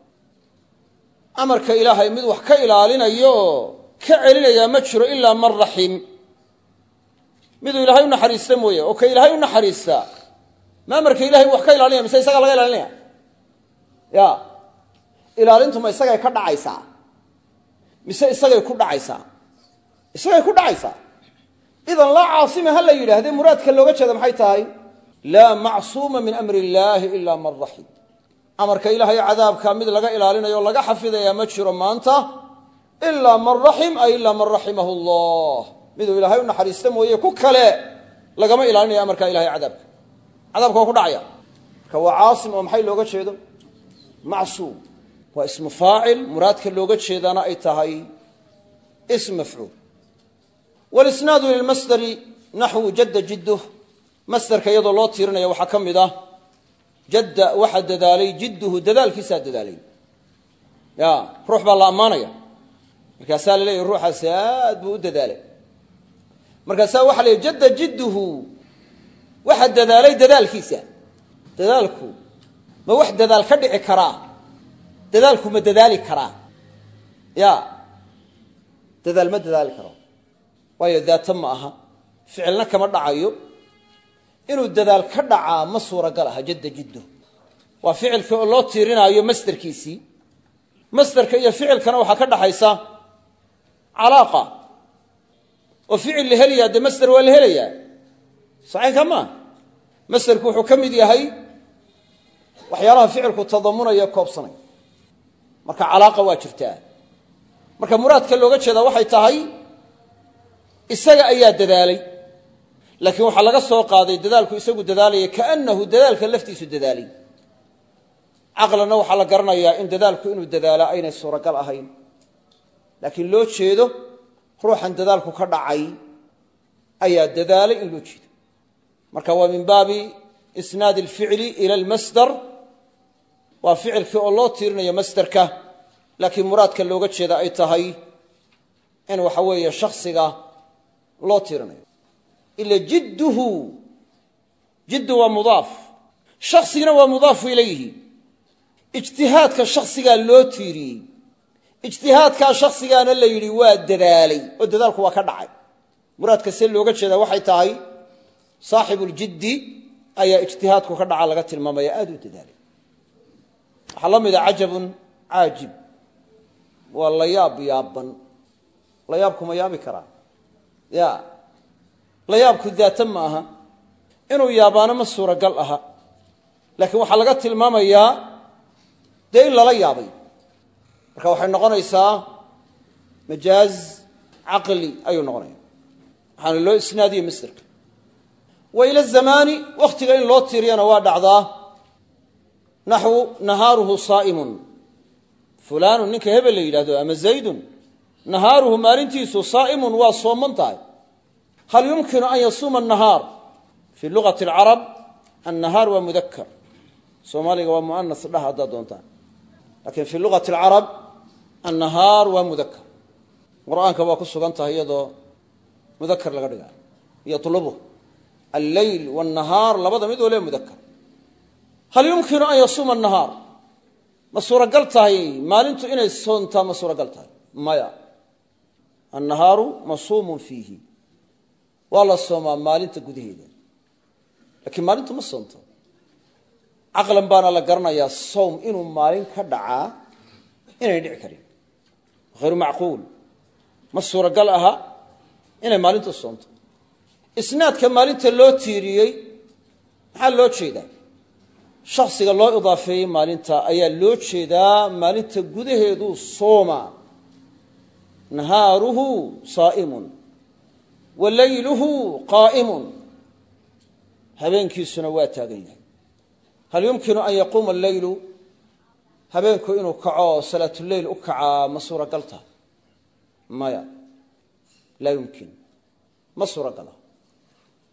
Amarka ilaahay mid wax ka ilaalinayo oo ka celinayaa ma jiro ilaa man raxim miduu ilaahay u naxariista mooye oo ka ilaahay u naxariistaa ma amarka ilahay wax ka ilaalinaya mise isagaa laga ilaalinaya? Ya ilaalintu ma isagay ka dhacaysaa mise isagay ku dhacaysaa isagay ku dhacaysaa idan laa caasima ha la yidhaahdee muraadka looga jeeda maxay tahay laa macsuuma min amri illaahi ilaa man raxim amarka ilaahay cadaabka mid laga ilaalinayo laga xafidayaa ma jiro maanta. Ilaa man raxim ay ilaa man raximahu allah miduu ilaahay u naxariista mooye ku kale lagama ilaalinaya amarka ilahay cadaabka. Cadaabka waa ku dhacaya. Marka waa caasim oo maxay looga jeedo? Macsuum. Waa ismu faacil muraadka looga jeedaana ay tahay ism mafcuul. Walisnaadu lilmasdari naxwu jadda jidduh masderka iyadoo loo tiirinaya waxaa ka mid ah jadda waxaa dadaalay jidduhu dadaalkiisaa dadaalay. Ya ruux baa la ammaanaya. Markaasaa la leeyahy ruuxaasi aad buu u dadaalay. Markaasaa waxa la jadda jidduhu waxa dadaalay dadaalkiisa. Dadaalku ma wax dadaal ka dhici karaa? Dadaalku ma dadaali karaa? Ya dadaal ma dadaali karo. Waayo daata ma aha. Ficilna kama dhacayo inuu dadaal ka dhacaa ma suuragal aha jadda jiddu. Waa ficilkii oo loo tiirinaayo masderkiisii masderka iyo ficilkana waxaa ka dhaxaysa calaaqa. Oo ficil la helayaa dee masder waa la helayaa. Saxaynka maa masderku wuxuu ka mid yahay waxyaalaha ficilku tadamunaya koobsanay. Marka calaaqa waa jirtaa. Marka muraadka looga jeedaa waxay tahay isaga ayaa dadaalay laakiin waxaa laga soo qaaday dadaalku isagu dadaalaya kaanahu dadaalka laftiisu dadaalay caqlanna waxaa la garanayaa in dadaalku inuu dadaalo aynay suuragal ahayn. Laakiin loo jeedo ruuxan dadaalku ka dhacay ayaa dadaalay in loo jeedo. Marka waa min baabi isnaadi alficli ila almasdar. Waa ficilkii oo loo tiirinayo masderka laakiin muraadka looga jeeda ay tahay in waxa weeye shaksiga loo tiirinayo ila jidduhu. Jiddu waa mudaaf. Shaksigina waa mudaafu ilayhi. Ijtihaadka shaksigaa loo tiiriyey. Ijtihaadkaa shaksigaana la yidhi waa dadaalay oo dadaalku waa ka dhacay. Muraadka see looga jeedaa waxay tahay saaxibuljiddi ayaa ijtihaadku ka dhaca laga tilmaamaya aada u dadaalay. Waxaa la mida cajabun caajib. Waa la yaab la yaabku daata ma aha. Inuu yaabaano ma suuragal aha. Laakiin waxaa laga tilmaamayaa dee in lala yaabay. Marka waxay noqonaysaa majaaz caqli ayuu noqonaya. Waxaana loo isnaadiye masderka wa ila zamaani wakhtiga in loo tiiriyana waa dhacdaa. Naxwu nahaaruhu saa'imun. Fulaanu ninka hebel la yidhahdo ama zaydun. Nahaaruhu maalintiisu saa'imun waa sooman tahay hal yumkinu an yasuuma anahaar fii lugati alcarab annahaar waa mudakar soomaaliga waa muanas dhah haddaad doontaan lakiin fii lugati alcarab annahaar waa mudakar qur'aanka waa ku sugan tahay iyadoo mudakar laga dhigaa yatlubu alleyl wاnnahaar labada mid waliba mudakar hal yumkinu an yasuuma anahaar ma suuragal tahay maalintu inay soontaa ma suuragal tahay maya annahaaru masuumun fiihi waa la soomaa maalinta gudaheeda. Laakiin maalintu ma soonto. Caqlan baana la garanayaa sowm inuu maalin ka dhacaa inay dhici karin. Hayru macquul. Ma suuragal aha inay maalintu soonto. Isnaadka maalinta loo tiiriyey maxaa loo jeedaa? Shaksiga loo idaafeeyey maalinta ayaa loo jeedaa maalinta gudaheeduu sooma nahaaruhu saa'imun wa layluhu qaa'imun. Habeenkiisuna waa taagan yahay. Hal yumkinu an yaquuma alleylu? Habeenku inuu kaco salaatuleyl u kacaa ma suuragal taha maya. Laa yumkin. Ma suuragala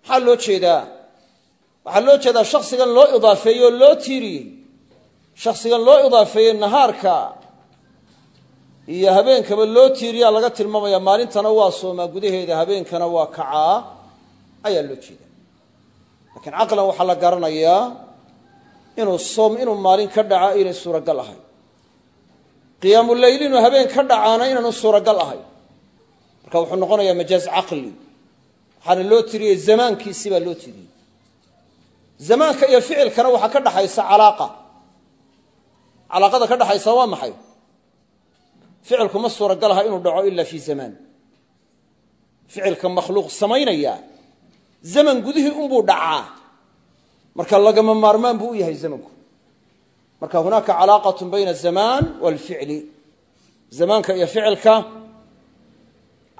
maxaa loo jeedaa? Waxaa loo jeedaa shaksigan loo idaafeeyey oo loo iyo habeenkaba loo tiiriyaa laga tilmaamaya maalintana waa soomaa gudaheeda habeenkana waa kacaa ayaa loo jeedaa. Laakiin caqlan waxaa la garanayaa inuu soom inuu maalin ka dhaca inay suuragal ahay qiyaamuleyl inuu habeen ka dhacaana inaanu suuragal ahay marka wuxuu noqonayaa majaaz caqli. Waxaana loo tiriyey zamaankiisii baa loo tiriyey zamaanka iyo ficilkana waxaa ka dhaxaysa calaaqa. Calaaqada ka dhaxaysa waa maxay ficilku ma suuragal aha inuu dhaco ila fii zamaan ficilka makhluuq samaynaya zaman gudihii unbuu dhacaa. Marka lagama maarmaan buu u yahay zamanku. Marka hunaaka calaaqat bayna azamaan walficli zamaanka iyo ficilka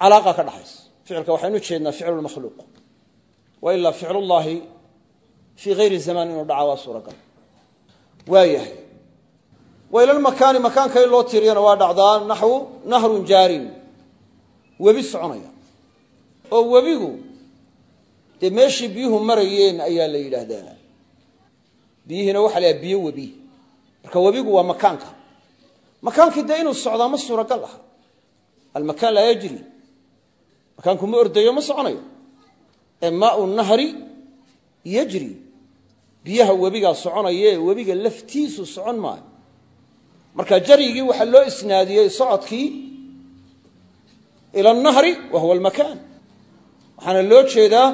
calaaqa ka dhaxaysa. Ficilka waxaynu ujeednaa ficlu lmakhluuq wa ilaa ficlullahi fii hayri zamaan inuu dhaca waa suuragal. Waayahay waylalmakaani makaanka in loo tiiriyana waa dhacdaa naxwu nahrun jaarin. Webi soconaya. Oo webigu dee meeshii biyuhu marayeen ayaa la yidhaahdaa. Biyihiina waxa la biyo webi. Marka webigu waa makaanka. Makaankii dee inuu socdaa ma suuragal aha. Almakaan laa yajri. Makaanku ma ordayo ma soconayo. Ee maau nahri yajri. Biyaha webiga laftiisu socon maayo marka jaryigii waxaa loo isnaadiyey socodkii ila anahri wa huwa almakaan waxaana loo jeedaa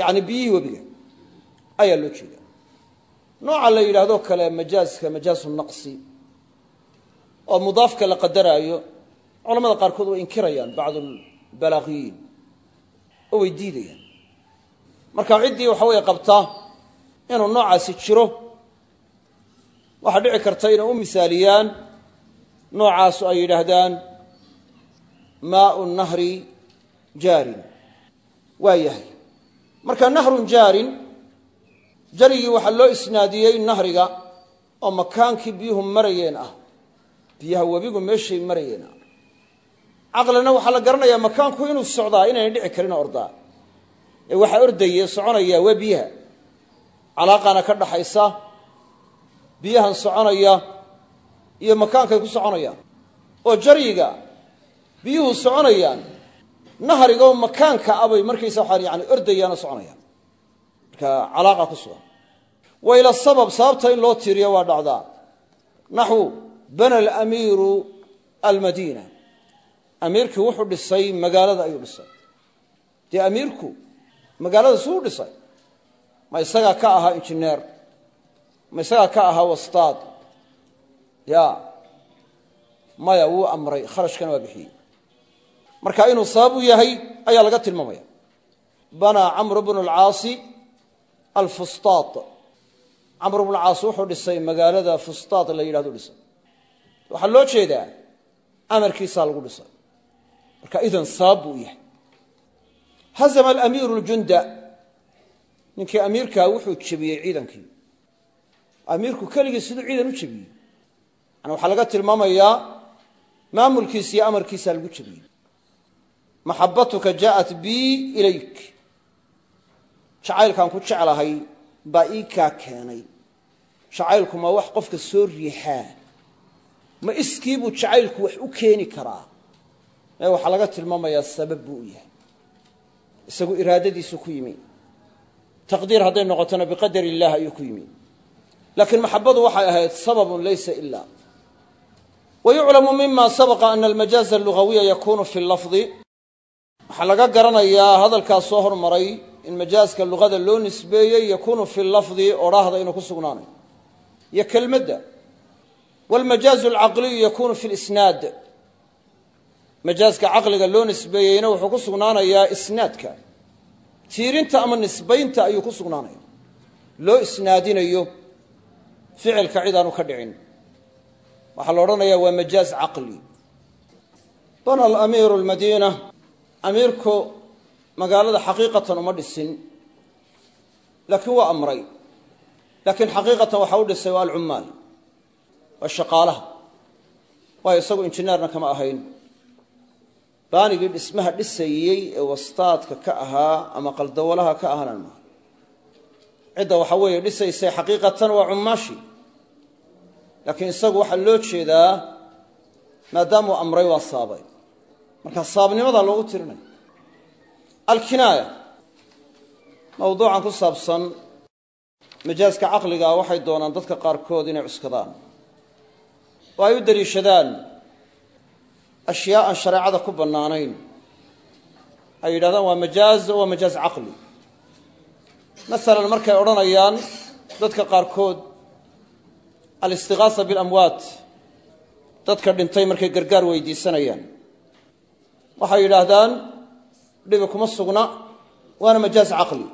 yani biyihii webiga. Ayaa loo jeedaa. Nooca la yidhaahdo kale majaaska majaasu naqsi oo mudaafka la qadaraayo culamada qaarkood way inkirayaan bacdu balaaqiyiin oo way diidayaan. Marka ciddii waxa weeye qabta inuu noocaasi jiro waxaa dhici karta inay u misaaliyaan noocaasu ay yidhaahdaan maau nahri jaarin. Waa yahay. Marka nahrun jaarin jarigii waxaa loo isnaadiyey nahriga oo makaankii biyuhu marayeen ah biyaha webigu meeshay marayeen ah. Caqlina waxaa la garanayaa makaanku inuu socdaa inaynay dhici karinoo ordaa. Ee waxaa ordaya soconaya waa biyaha. Calaaqana ka dhaxaysa biyahan soconaya iyo makaankay ku soconayaan. Oo jaryiga biyuhu soconayaan nahrigoo makaanka abay markaysa waxaan yani ordayaanoo soconayaan. Marka calaaqa ku sugan. Wa ila sabab sababta in loo tiiriyo waa dhacdaa. Naxwu bana alamiiru almadiina. Amiirkii wuxuu dhisay magaalada ayuu dhisay. Dee amiirku magaalada suu dhisay? Ma isagaa ka ahaa injineer ma isagaa ka ahaa wastaad. Ya. Maya wuu amray kharashkana waa bixiyey. Marka inuu sabab u yahay ayaa laga tilmaamaya. Banaa camru bnu alcaasi alfustaad. Camru bnu alcaas wuxuu dhisay magaalada fustaad la yidhahdo dhisay. Waxaa loo jeedaa amarkiisaa lagu dhisay. Marka idan sabab u yahay. Hazama alamiiru ljunda ninkii amiirkaa wuxuu jebiyey ciidankii amiirku keligii siduu ciidan u jebiyey. Yani waxaa laga tilmaamayaa maamulkiisa iyo amarkiisaa lagu jebiyey. Maxabatuka jaaءat bi ilayk. Jacaylkaan ku jeclahay baa ii kaa keenay. Jacaylku ma wax qofka soo riixaa. Ma iskiibuu jacaylku wax u keeni karaa. Ee waxaa laga tilmaamayaa sabab buu u yahay. Isagu iraadadiisu ku yimi. Taqdiir hadday noqotona biqadar illaah ayuu ku yimi laakiin maxabadu waxay ahayd sababun laysa ila wa yuclamu mima sabaqa ana almajaaza alugawiya yakunu fi lafdi waxaa laga garanayaa hadalkaas soo hormaray in majaaska luqada loo nisbeeyey yakunu fi lafdi odhaahda inuu ku sugnaanayo. Iyo kelmadda. Walmajaazu alcaqliyu yakunu fi lisnaad majaaska caqliga loo nisbeeyeyna wuxuu ku sugnaanayaa isnaadka. Tiirinta ama nisbaynta ayuu ku sugnaanaya loo isnaadinayo ficilka cid aanu ka dhicin. Waxaa la odhanayaa waa majaaz caqli. Bana alamiiru lmadiina amiirku magaalada xaqiiqatan uma dhisin laakiin waa amray. Laakiin xaqiiqatan waxa u dhisay waa alcummaal waa shaqaalaha. Waayo isagu injineerna kama ahayn. Baanigii dhismaha dhisayey ee wastaadka ka ahaa ama qaldawalaha ka maaha cidda waxa weeye dhisaysay xaqiiqatan waa cummaashi laakiin isagu waxaa loo jeedaa maadaamuu amray waa saabay. Marka saabnimadaa loogu tirinaya alkinaaya. Mawduucan ku saabsan majaaska caqligaa waxay doonaan dadka qaarkood inay cuskadaan. Oo ay u daliishadaan ashyaa aan shareecada ku bannaanayn. Ay yidhahdaan waa majaaz oo waa majaaz caqli masalan markay odhanayaan dadka qaarkood alistigaasa bilamwaat dadka dhintay markay gargaar weydiisanayaan. Waxay yidhaahdaan dhibi kuma sugna waana majaaz caqli.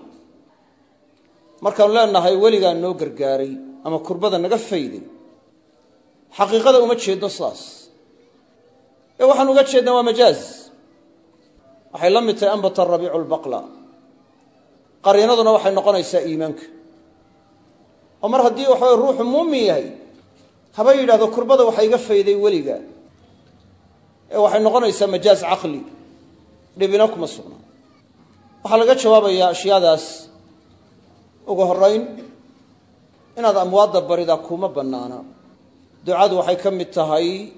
Markaanu leenahay weligaa noo gargaaray ama kurbada naga fayday xaqiiqada uma jeedno sidaas. Ee waxaan uga jeednaa waa majaaz. Waxay la mid tahay ambata rabiicu lbaqla qariinaduna waxay noqonaysaa iimaanka. Oo mar haddii waxaway ruuxu muumin yahay haba yidhahdo kurbada waxa iga fayday weliga. Ee waxay noqonaysaa majaaz caqli. Dhibina kuma sugna. Waxaa laga jawaabayaa ashyaadaas. Ugu horayn inaad amwaadda barida kuma bannaana. Ducadu waxay ka mid tahay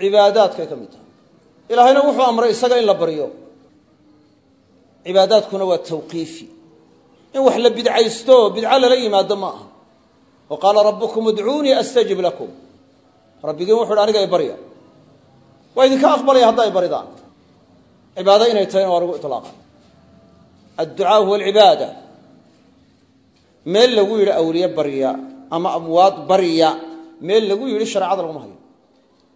cibaadaadkay ka mid tahay. Ilaahayna wuxuu amray isaga in la baryo cibaadaadkuna waa tawqiifi. In wax la bidcaysto bidco lala yimaado ma aha. Wa qaala rabbukum udcuunii astajib lakum. Rabbigiin wuxu uhi aniga i barya. Waa idinka aqbalaya hadda ay baridaan. Cibaado inay tahayna waa lagu iطlaaqa adducaa huwa alcibaada. Meel lagu yidhi awliye barya ama amwaad barya meel lagu yidhi shareecada laguma hayo.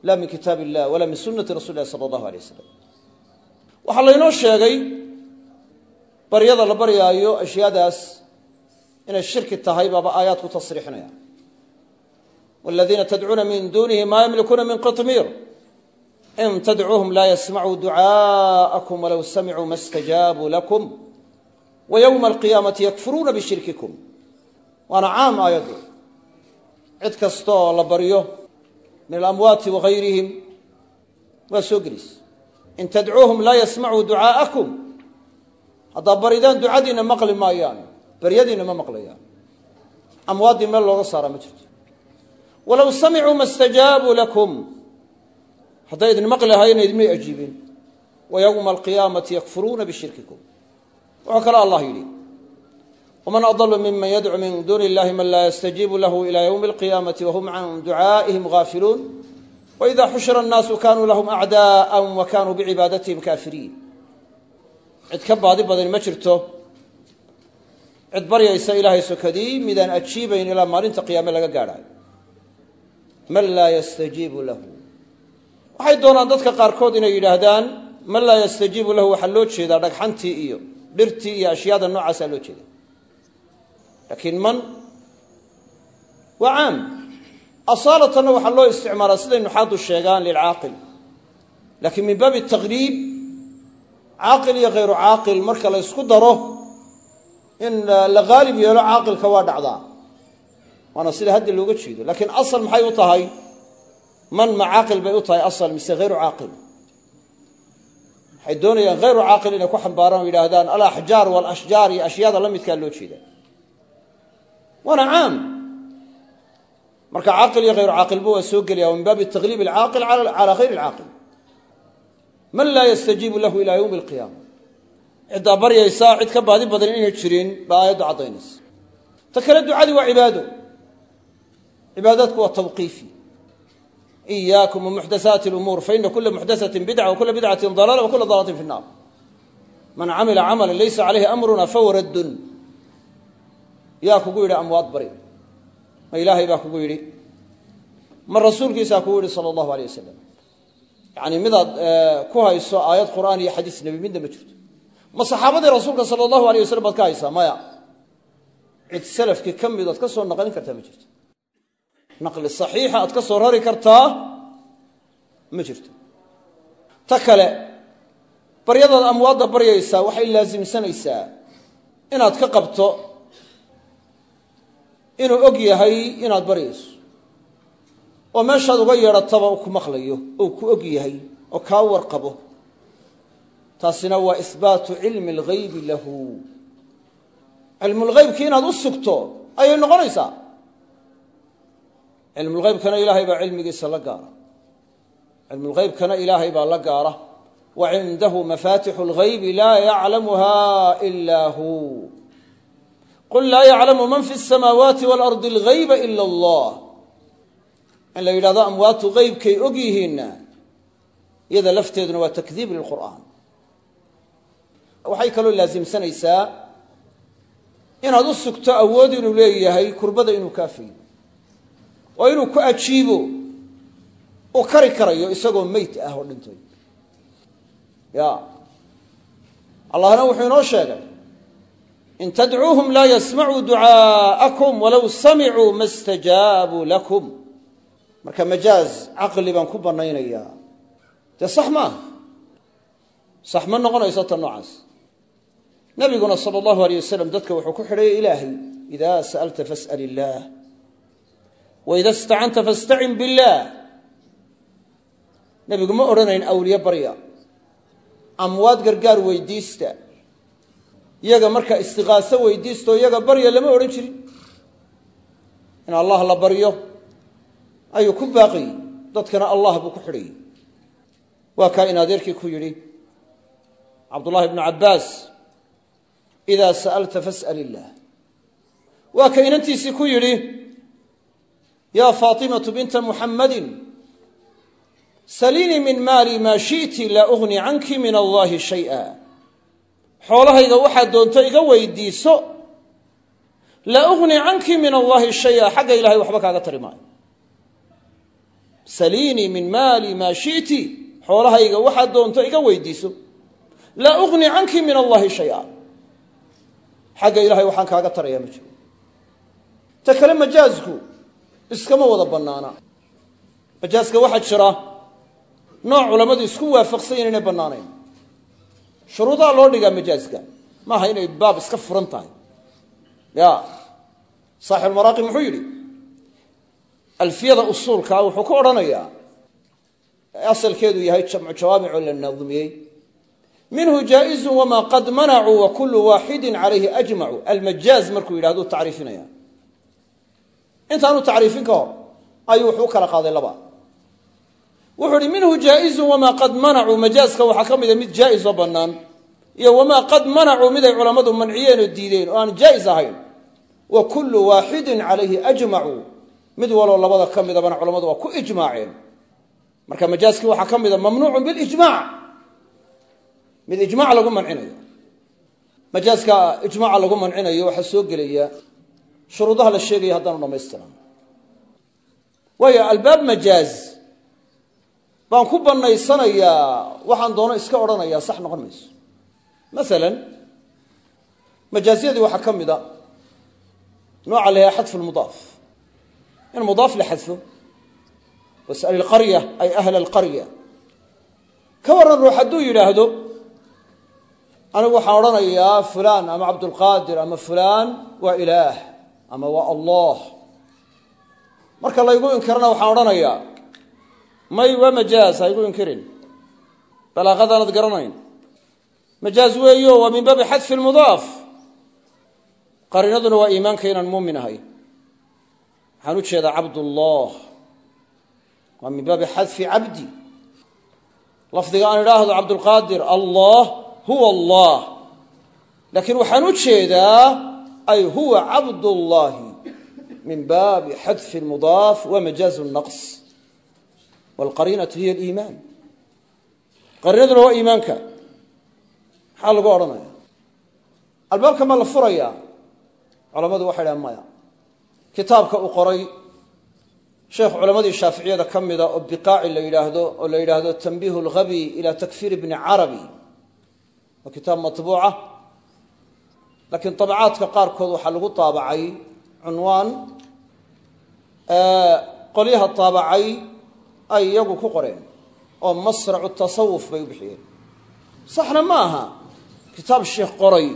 Laa min kitaab illah walaa min sunati rasul illahi sala allahu alay wasalam waxaa laynoo sheegay baryada la baryaayo ashyaadaas inay shirki tahay baaba aayaadku tasriixinaya. Waladiina tadcuuna min duunihi maa yamlikuuna min qitmiir in tadcuuhum laa yasmacuu ducaa'akum walow samicuu ma stajaabuu lakum. Wa yowma alqiyaamati yakfuruuna bishirkikum. Waana caam aayaddu cid kastaoo la baryo min alamwaati wagayrihim waa soo gelis. In tadcuuhum laa yasmacuu ducaa'akum haddaa baridaan ducadiinna maqli maayaan baryadiinna ma maqlayaan. Amwaaddii meel looga saaraa ma jirto. Walow samicuu ma stajaabuu lakum. Hadday idin maqli lahaayeen idinmay ajiibin. Wa yowma alqiyaamati yakfuruuna bishirkikum. Wuxuu kale allah yidhi wman adlu miman yadcu min duuni illahi man laa yastajiibu lahu ila ywmi alqiyaamati wahum can ducaa'ihim gaafiluun waida xushira annaasu kanuu lahum acda'a wa kanuu kaafiriin cid ka baadi badani ma jirto. Cid baryaysa ilaahay sokadii midaan ajiibayn ilaa maalinta qiyaame laga gaadhaayo man laa yastajiibu lahu. Waxay doonaan dadka qaarkood inay yidhaahdaan man laa yastajiibu lahu waxaa loo jeedaa dhagxantii iyo dhirtii iyo ashyaada noocaasaa loo jeeda laakiin man waa caam. Asaalatanna waxaa loo isticmaalaa siday nuxaadu sheegaan lilcaaqil. Laakiin min baabi taqriib caaqil iyo hayru caaqil marka la ysku daro in la haalib yeelo caaqilka waa dhacdaa. Waana sida haddi looga jeedo. Laakiin asal maxay u tahay? Man ma caaqil bay u tahay asal mise hayru caaqil? Waxay doonayaan hayru caaqil inay ku xambaaraan o yidhaahdaan alaxjaar walashjaar iyo ashyaada la midkaa loo jeeda. Waana caam. Marka caaqil iyo hayru caaqilba waa soo gelaya min man laa yastajiibu lahu ila ywmi alqiyaama. Ciddaa baryaysaa cid ka baadi badan inay jirin baa aayaddu caddaynaysa. Ta kale ducadii waa cibaado. Cibaadaadku waa tawqiifi. Iyaakum wamuxdathaati lumuur faina kula muxdathatin bidca wakula bidcatin dalaala wakula dalaalatin fi nnar man camila camalan laysa calayhi amruna fahuwa raddun. Yaa kugu yidhi amwaad bari. Ma ilaahay baa kugu yidhi. Ma rasuulkiisaa kugu yidhi sala allahu aleyh wasalam yacni midaad ku hayso aayad qur'aan iyo xadiis nebi midna ma jirto. Ma saxaabadii rasuulka sala allahu aleyh wasalam baad ka haysaa maya? Cid salafkii ka midood ka soo naqlin kartaa ma jirto. Naqli saxiixa aad ka soo rari kartaa ma jirto. Ta kale baryadaad amwaadda baryaysaa waxay laasimsanaysaa inaad ka qabto inuu og yahay inaad baryayso oo meeshaad uga yeedhataba ku maqlayo ou ku og yahay oo kaa warqabo. Taasina waa ihbaatu cilmi alghaybi lahu. Cilmulghaybki inaad u sugto ayay noqonaysaa. Cilmulghaybkana ilaahay baa cilmigiisa la gaara. Cilmulghaybkana ilaahay baa la gaara. Wa cindahu mafatixu lghaybi laa yaclamuha ila hu. Qul laa yaclamu man fi samaawaati waalardi alghayba ila allah in la yidhahdo amwaatu haybkay og yihiinna iyada lafteeduna waa takdiib lilqur'aan. Waxay kaloo laasimsanaysaa inaad u sugto awood inuu leeyahay kurbada inuu kaafayo oo inuu ku ajiibo uu kari karayo isagoo meyt ah oo dhintay ya allahna wuxuu inoo sheegay in tadcuuhum laa yasmacuu ducaa'akum walow samicuu ma stajaabuu lakum marka majaaz caqli baan ku bannaynayaa. Dee sax maaha sax ma noqonayso ta noocaas. Nabiguna sala allahu aleyh wasalam dadka wuxuu ku xidhaya ilaahay idaa sa'alta fas'al illaah wa ida istacanta fastacin billaah nebigu ma odhanayn awliye barya amwaad gargaar weydiista iyaga markaa istiqaaso weydiistaoo iyaga barya lama odhan jirin. In allah la baryo ayuu ku baaqayey dadkana allah buu ku xidhayey waa kaa in adeerkii ku yidhi cabdullahi bnu cabbaas idaa sa'alta fas'al illaah waa ka inantiisii ku yidhi yaa faatimatu binta muxammadin saliinii min maali maa shi'ti laa ugni canki min allaahi shay'a. Xoolahayga waxaad doonto iga weydiiso laa ugni canki min allaahi shaya. Xagga ilahay waxba kaaga tari maayo saliinii min maali maa shi'ti. Xoolahayga waxaad doonto iga weydiiso. Laa ugni canki min allaahi shaya xagga ilahay waxaan kaaga tarayaa ma jiro. Ta kale majaazku iskama wada bannaana. Majaaska waxaa jira nooc culammadu isku waafaqsan yahin inay bannaanayn. Shuruudaha loo dhigaa majaaska maaha inay baab iska furan tahay. Ya saaxibulmaraaqi muxuu yidhi alfiyada usuulkaa wuxuu ku odhanayaa asalkeedu yahay jamcu jawaamicoo la naadumiyey minhu jaa'izu wamaa qad manacuu wa waaxidin calayhi ajmacu almajaaz markuu yidhahduu tacriifinaya. Intaanu tacriifin ka hor ayuu wuxuu kala qaaday laba. Wuxuu ihi minhu jaaizun wamaa qad manacuu. Majaaska waxaa ka mida mid jaa'is oo bannaan iyo wamaa qad manacuu. Miday culammadu manciyeen oo diideen oo aan jaa'is ahayn. Wa kullu waaxidin calayhi ajmacuu mid waloo labada ka midabana culammadu waa ku ijmaaceen. Marka majaaskii waxaa ka mida mamnuucun bilijmac mid ijmac lagu mancinayo. Majaaska ijmaca lagu mancinayo waxaa soo gelaya shuruudaha la sheegaya haddaanu dhamaystiran waayo albaab majaaz baan ku bannaysanayaa waxaan doono iska odhanayaa sax noqon mayso. Masalan majaazyadii waxaa ka mida nooca la yahay in mudaaf la xadfo. Was'al ilqarya ay ahla alqarya ka warran ruux hadduu yidhaahdo anigu waxaan odhanayaa fulaan ama cabdulqaadir ama fulaan waa ilaah ama waa allah. Marka laygu inkirana waxaan odhanayaa may waa majaaz ha igu inkirin. Balaaqadaanad garanayn. Majaaz weeyo waa min baabi xadfi lmudaaf qariinaduna waa iimaanka inaan muumin ahay waxaan u jeedaa cabdullah. Waa min baabi xadfi cabdi. Lafdiga aan idhaahdo cabdulqaadir allah huwa allah. Laakiin waxaan u jeedaa ay huwa cabdullaahi min baabi xadfi mudaaf wa majaazu naqs waalqariinatu hiya aliimaan. Qariinaduna waa iimaanka. Maxaa lagu odhanaya albaabka ma la furayaa. Culammadu waxay dhahan maya kitaabka uu qoray sheekh culammadii shaaficiyada ka mida oo biqaaci la yidhaahdo oo la yidhaahdo tanbiihu lghabi ila takfiir ibni carabi waa kitaab matbuuca. Laakiin tabacaadka qaarkood waxaa lagu taabacay cunwaan qolyaha taabacay ay iyagu ku qoreen oo masracu tasawuf bay u bixiyeen. Saxna ma aha kitaab sheekh qoray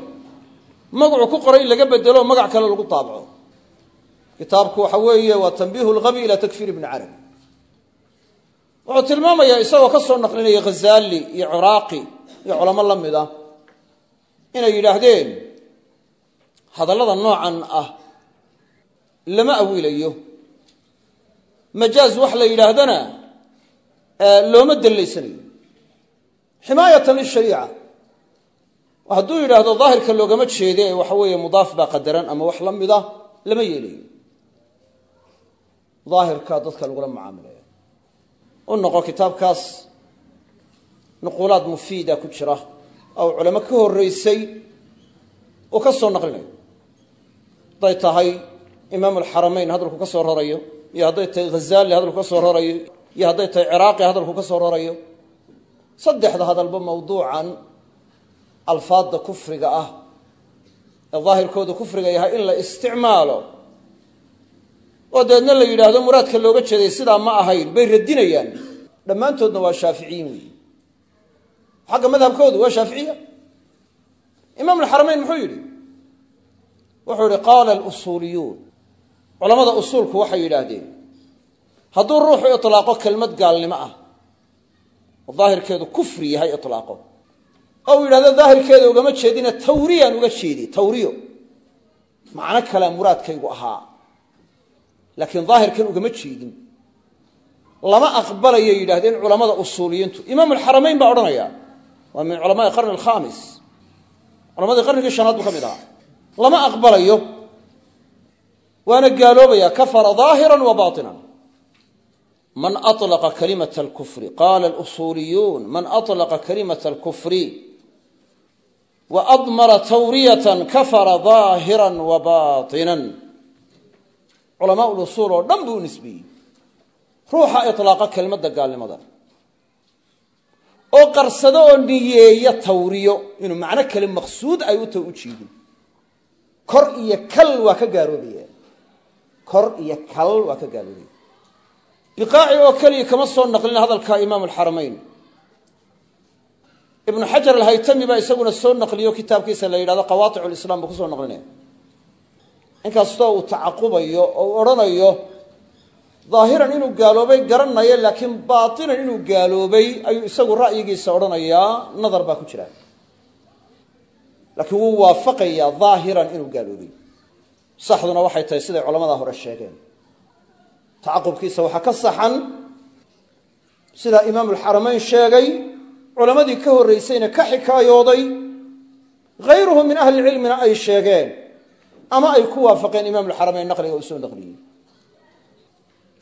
magacu ku qoray in laga bedelo magac kale lagu taabaco kitaabku waxa weeye waa tanbiihu lghabi ila takfiir ibni carabi wuxuu tilmaamayaa isagoo ka soo naqlinaya ghazaali iyo ciraaqi iyo culamo la mid ah inay yidhaahdeen hadallada noocan ah lama awilayo. Majaaz wax la yidhaahdana looma dallaysanayo ximaayatan lishariica. Hadduu yidhaahdo daahirka loogama jeede ee waxa weeye mudaaf baa qadaran ama wax la mid ah lama yeelayo daahirka dadka lagula mucaamilaya u noqo kitaabkaas nuquulaad mufiida ku jira oo culamo ka horreysay uu ka soo naqlinayo. Hadday tahay imaam alxaramayn hadalku ka soo rarayo iyo hadday tahay ghazaali hadalku ka soo rarayo iyo hadday tahay ciraaqi hadalku ka soo rarayo saddexda hadalba mawduucan alfaadda kufriga ah ee daahirkooda kufriga yahay in la isticmaalo oo dabeedna la yidhaahdo muraadka looga jeeday sidaa ma ahayn bay radinayaan dhammaantoodna waa shaaficiyiin weyi xagga madhabkoodu waa shaaficiya imaam alxaramayn muxuu yidhi? Wuxuu yihi qaala alusuuliyuun. Culamada usuulku waxay yidhaahdeen hadduu ruuxu itlaaqo kelmad gaalnimo ah. Oo daahirkeedu kufri yahay itlaaqo. Oo uu yidhahdo daahirkeeda ugama jeedina tawriyaan uga jeedi tawriyo. Macno kalea muraadkaygu ahaa laakiin daahirkan ugama jeedin lama aqbalayay yidhahdeen culamada usuuliyiintu imaam alxaramayn baa odhanaya waa min culamaai qarni alkhamis culamadii qarnigii shanaad buu ka mid ahaa lama aqbalayo waana gaaloobaya kafara daahira wa baطinan man aطlaqa kalimata alkufri qaala alusuuliyuun man aطlaqa kalimata alkufri wa admara tawriyatan kafara daahira wa baطinan culamaa ulusuul oo dhan buu u nisbeeyey. Ruuxa iطlaaqa kelmadda gaalnimada. Oo qarsado oo niyeeya tawriyo inuu macno kale maqsuud ay u tahay u jeedin kor iyo kal waa ka gaaloobaya kor iyo kal waa ka gaaloobaya biqaaci oo keliya kama soo naqlin hadalka imaam alxaramayn ibnu xajar alhaytami baa isaguna soo naqliyo kitaabkiisa la yidhahdo qawaaic lislam buu ku soo naqlinaya inkastoo uu tacaqubayo oo odhanayo daahiran inuu gaaloobay garanayo laakiin baatinan inuu gaaloobay ayuu isagu ra'yigiisa odhanayaa nadar baa ku jira. Laakiin wuu waafaqayaa daahiran inuu gaaloobay. Saxduna waxay tahay siday culamada hore sheegeen. Tacaqubkiisa waxaa ka saxan sidaa imaamulxaramayn sheegay culammadii ka horraysayna ka xikaayooday hayruhu min ahli cilmina ay sheegeen ama ay ku waafaqeen imaamulxaramayn naqliga uu soo naqliyey.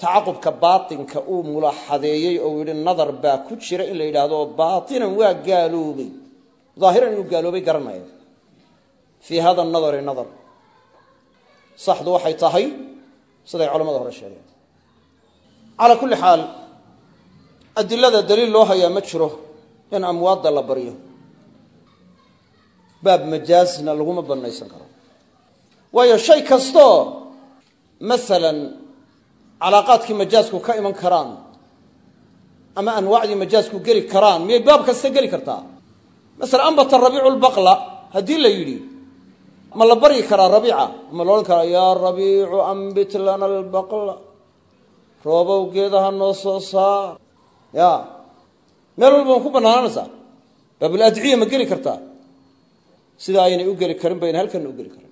Tacaqubka baatinka uu mulaaxadeeyey oo yidhi nadar baa ku jira in la yidhaahdo baatinan waa gaaloobay. Daahiran inuu gaaloobay garanaya. Fii hada nadari nadar. Saxdu waxay tahay siday culamada hore sheegeen. Calaa kulli xaal adilada daliil loo hayaa ma jiro in amwaadda la baryo baab majaazna laguma bannaysan karo waayo shay kastoo maalan calaaqaadkii majaasku ka iman karaan ama anwaacdii majaasku geli karaan miyay baab kasta geli kartaa? Masala ambata rabiicu lbaqla haddii la yidhi ma la baryi karaa rabiica? Ma la odhan karaa yaa rabiicu ambit lana albaqla roobow geedaha noo soo saar. Ya meel walba ma ku bannaanaanaysaa? Baabuladciya ma geli kartaa? Sida aynay u geli karin bayna halkanna u geli karin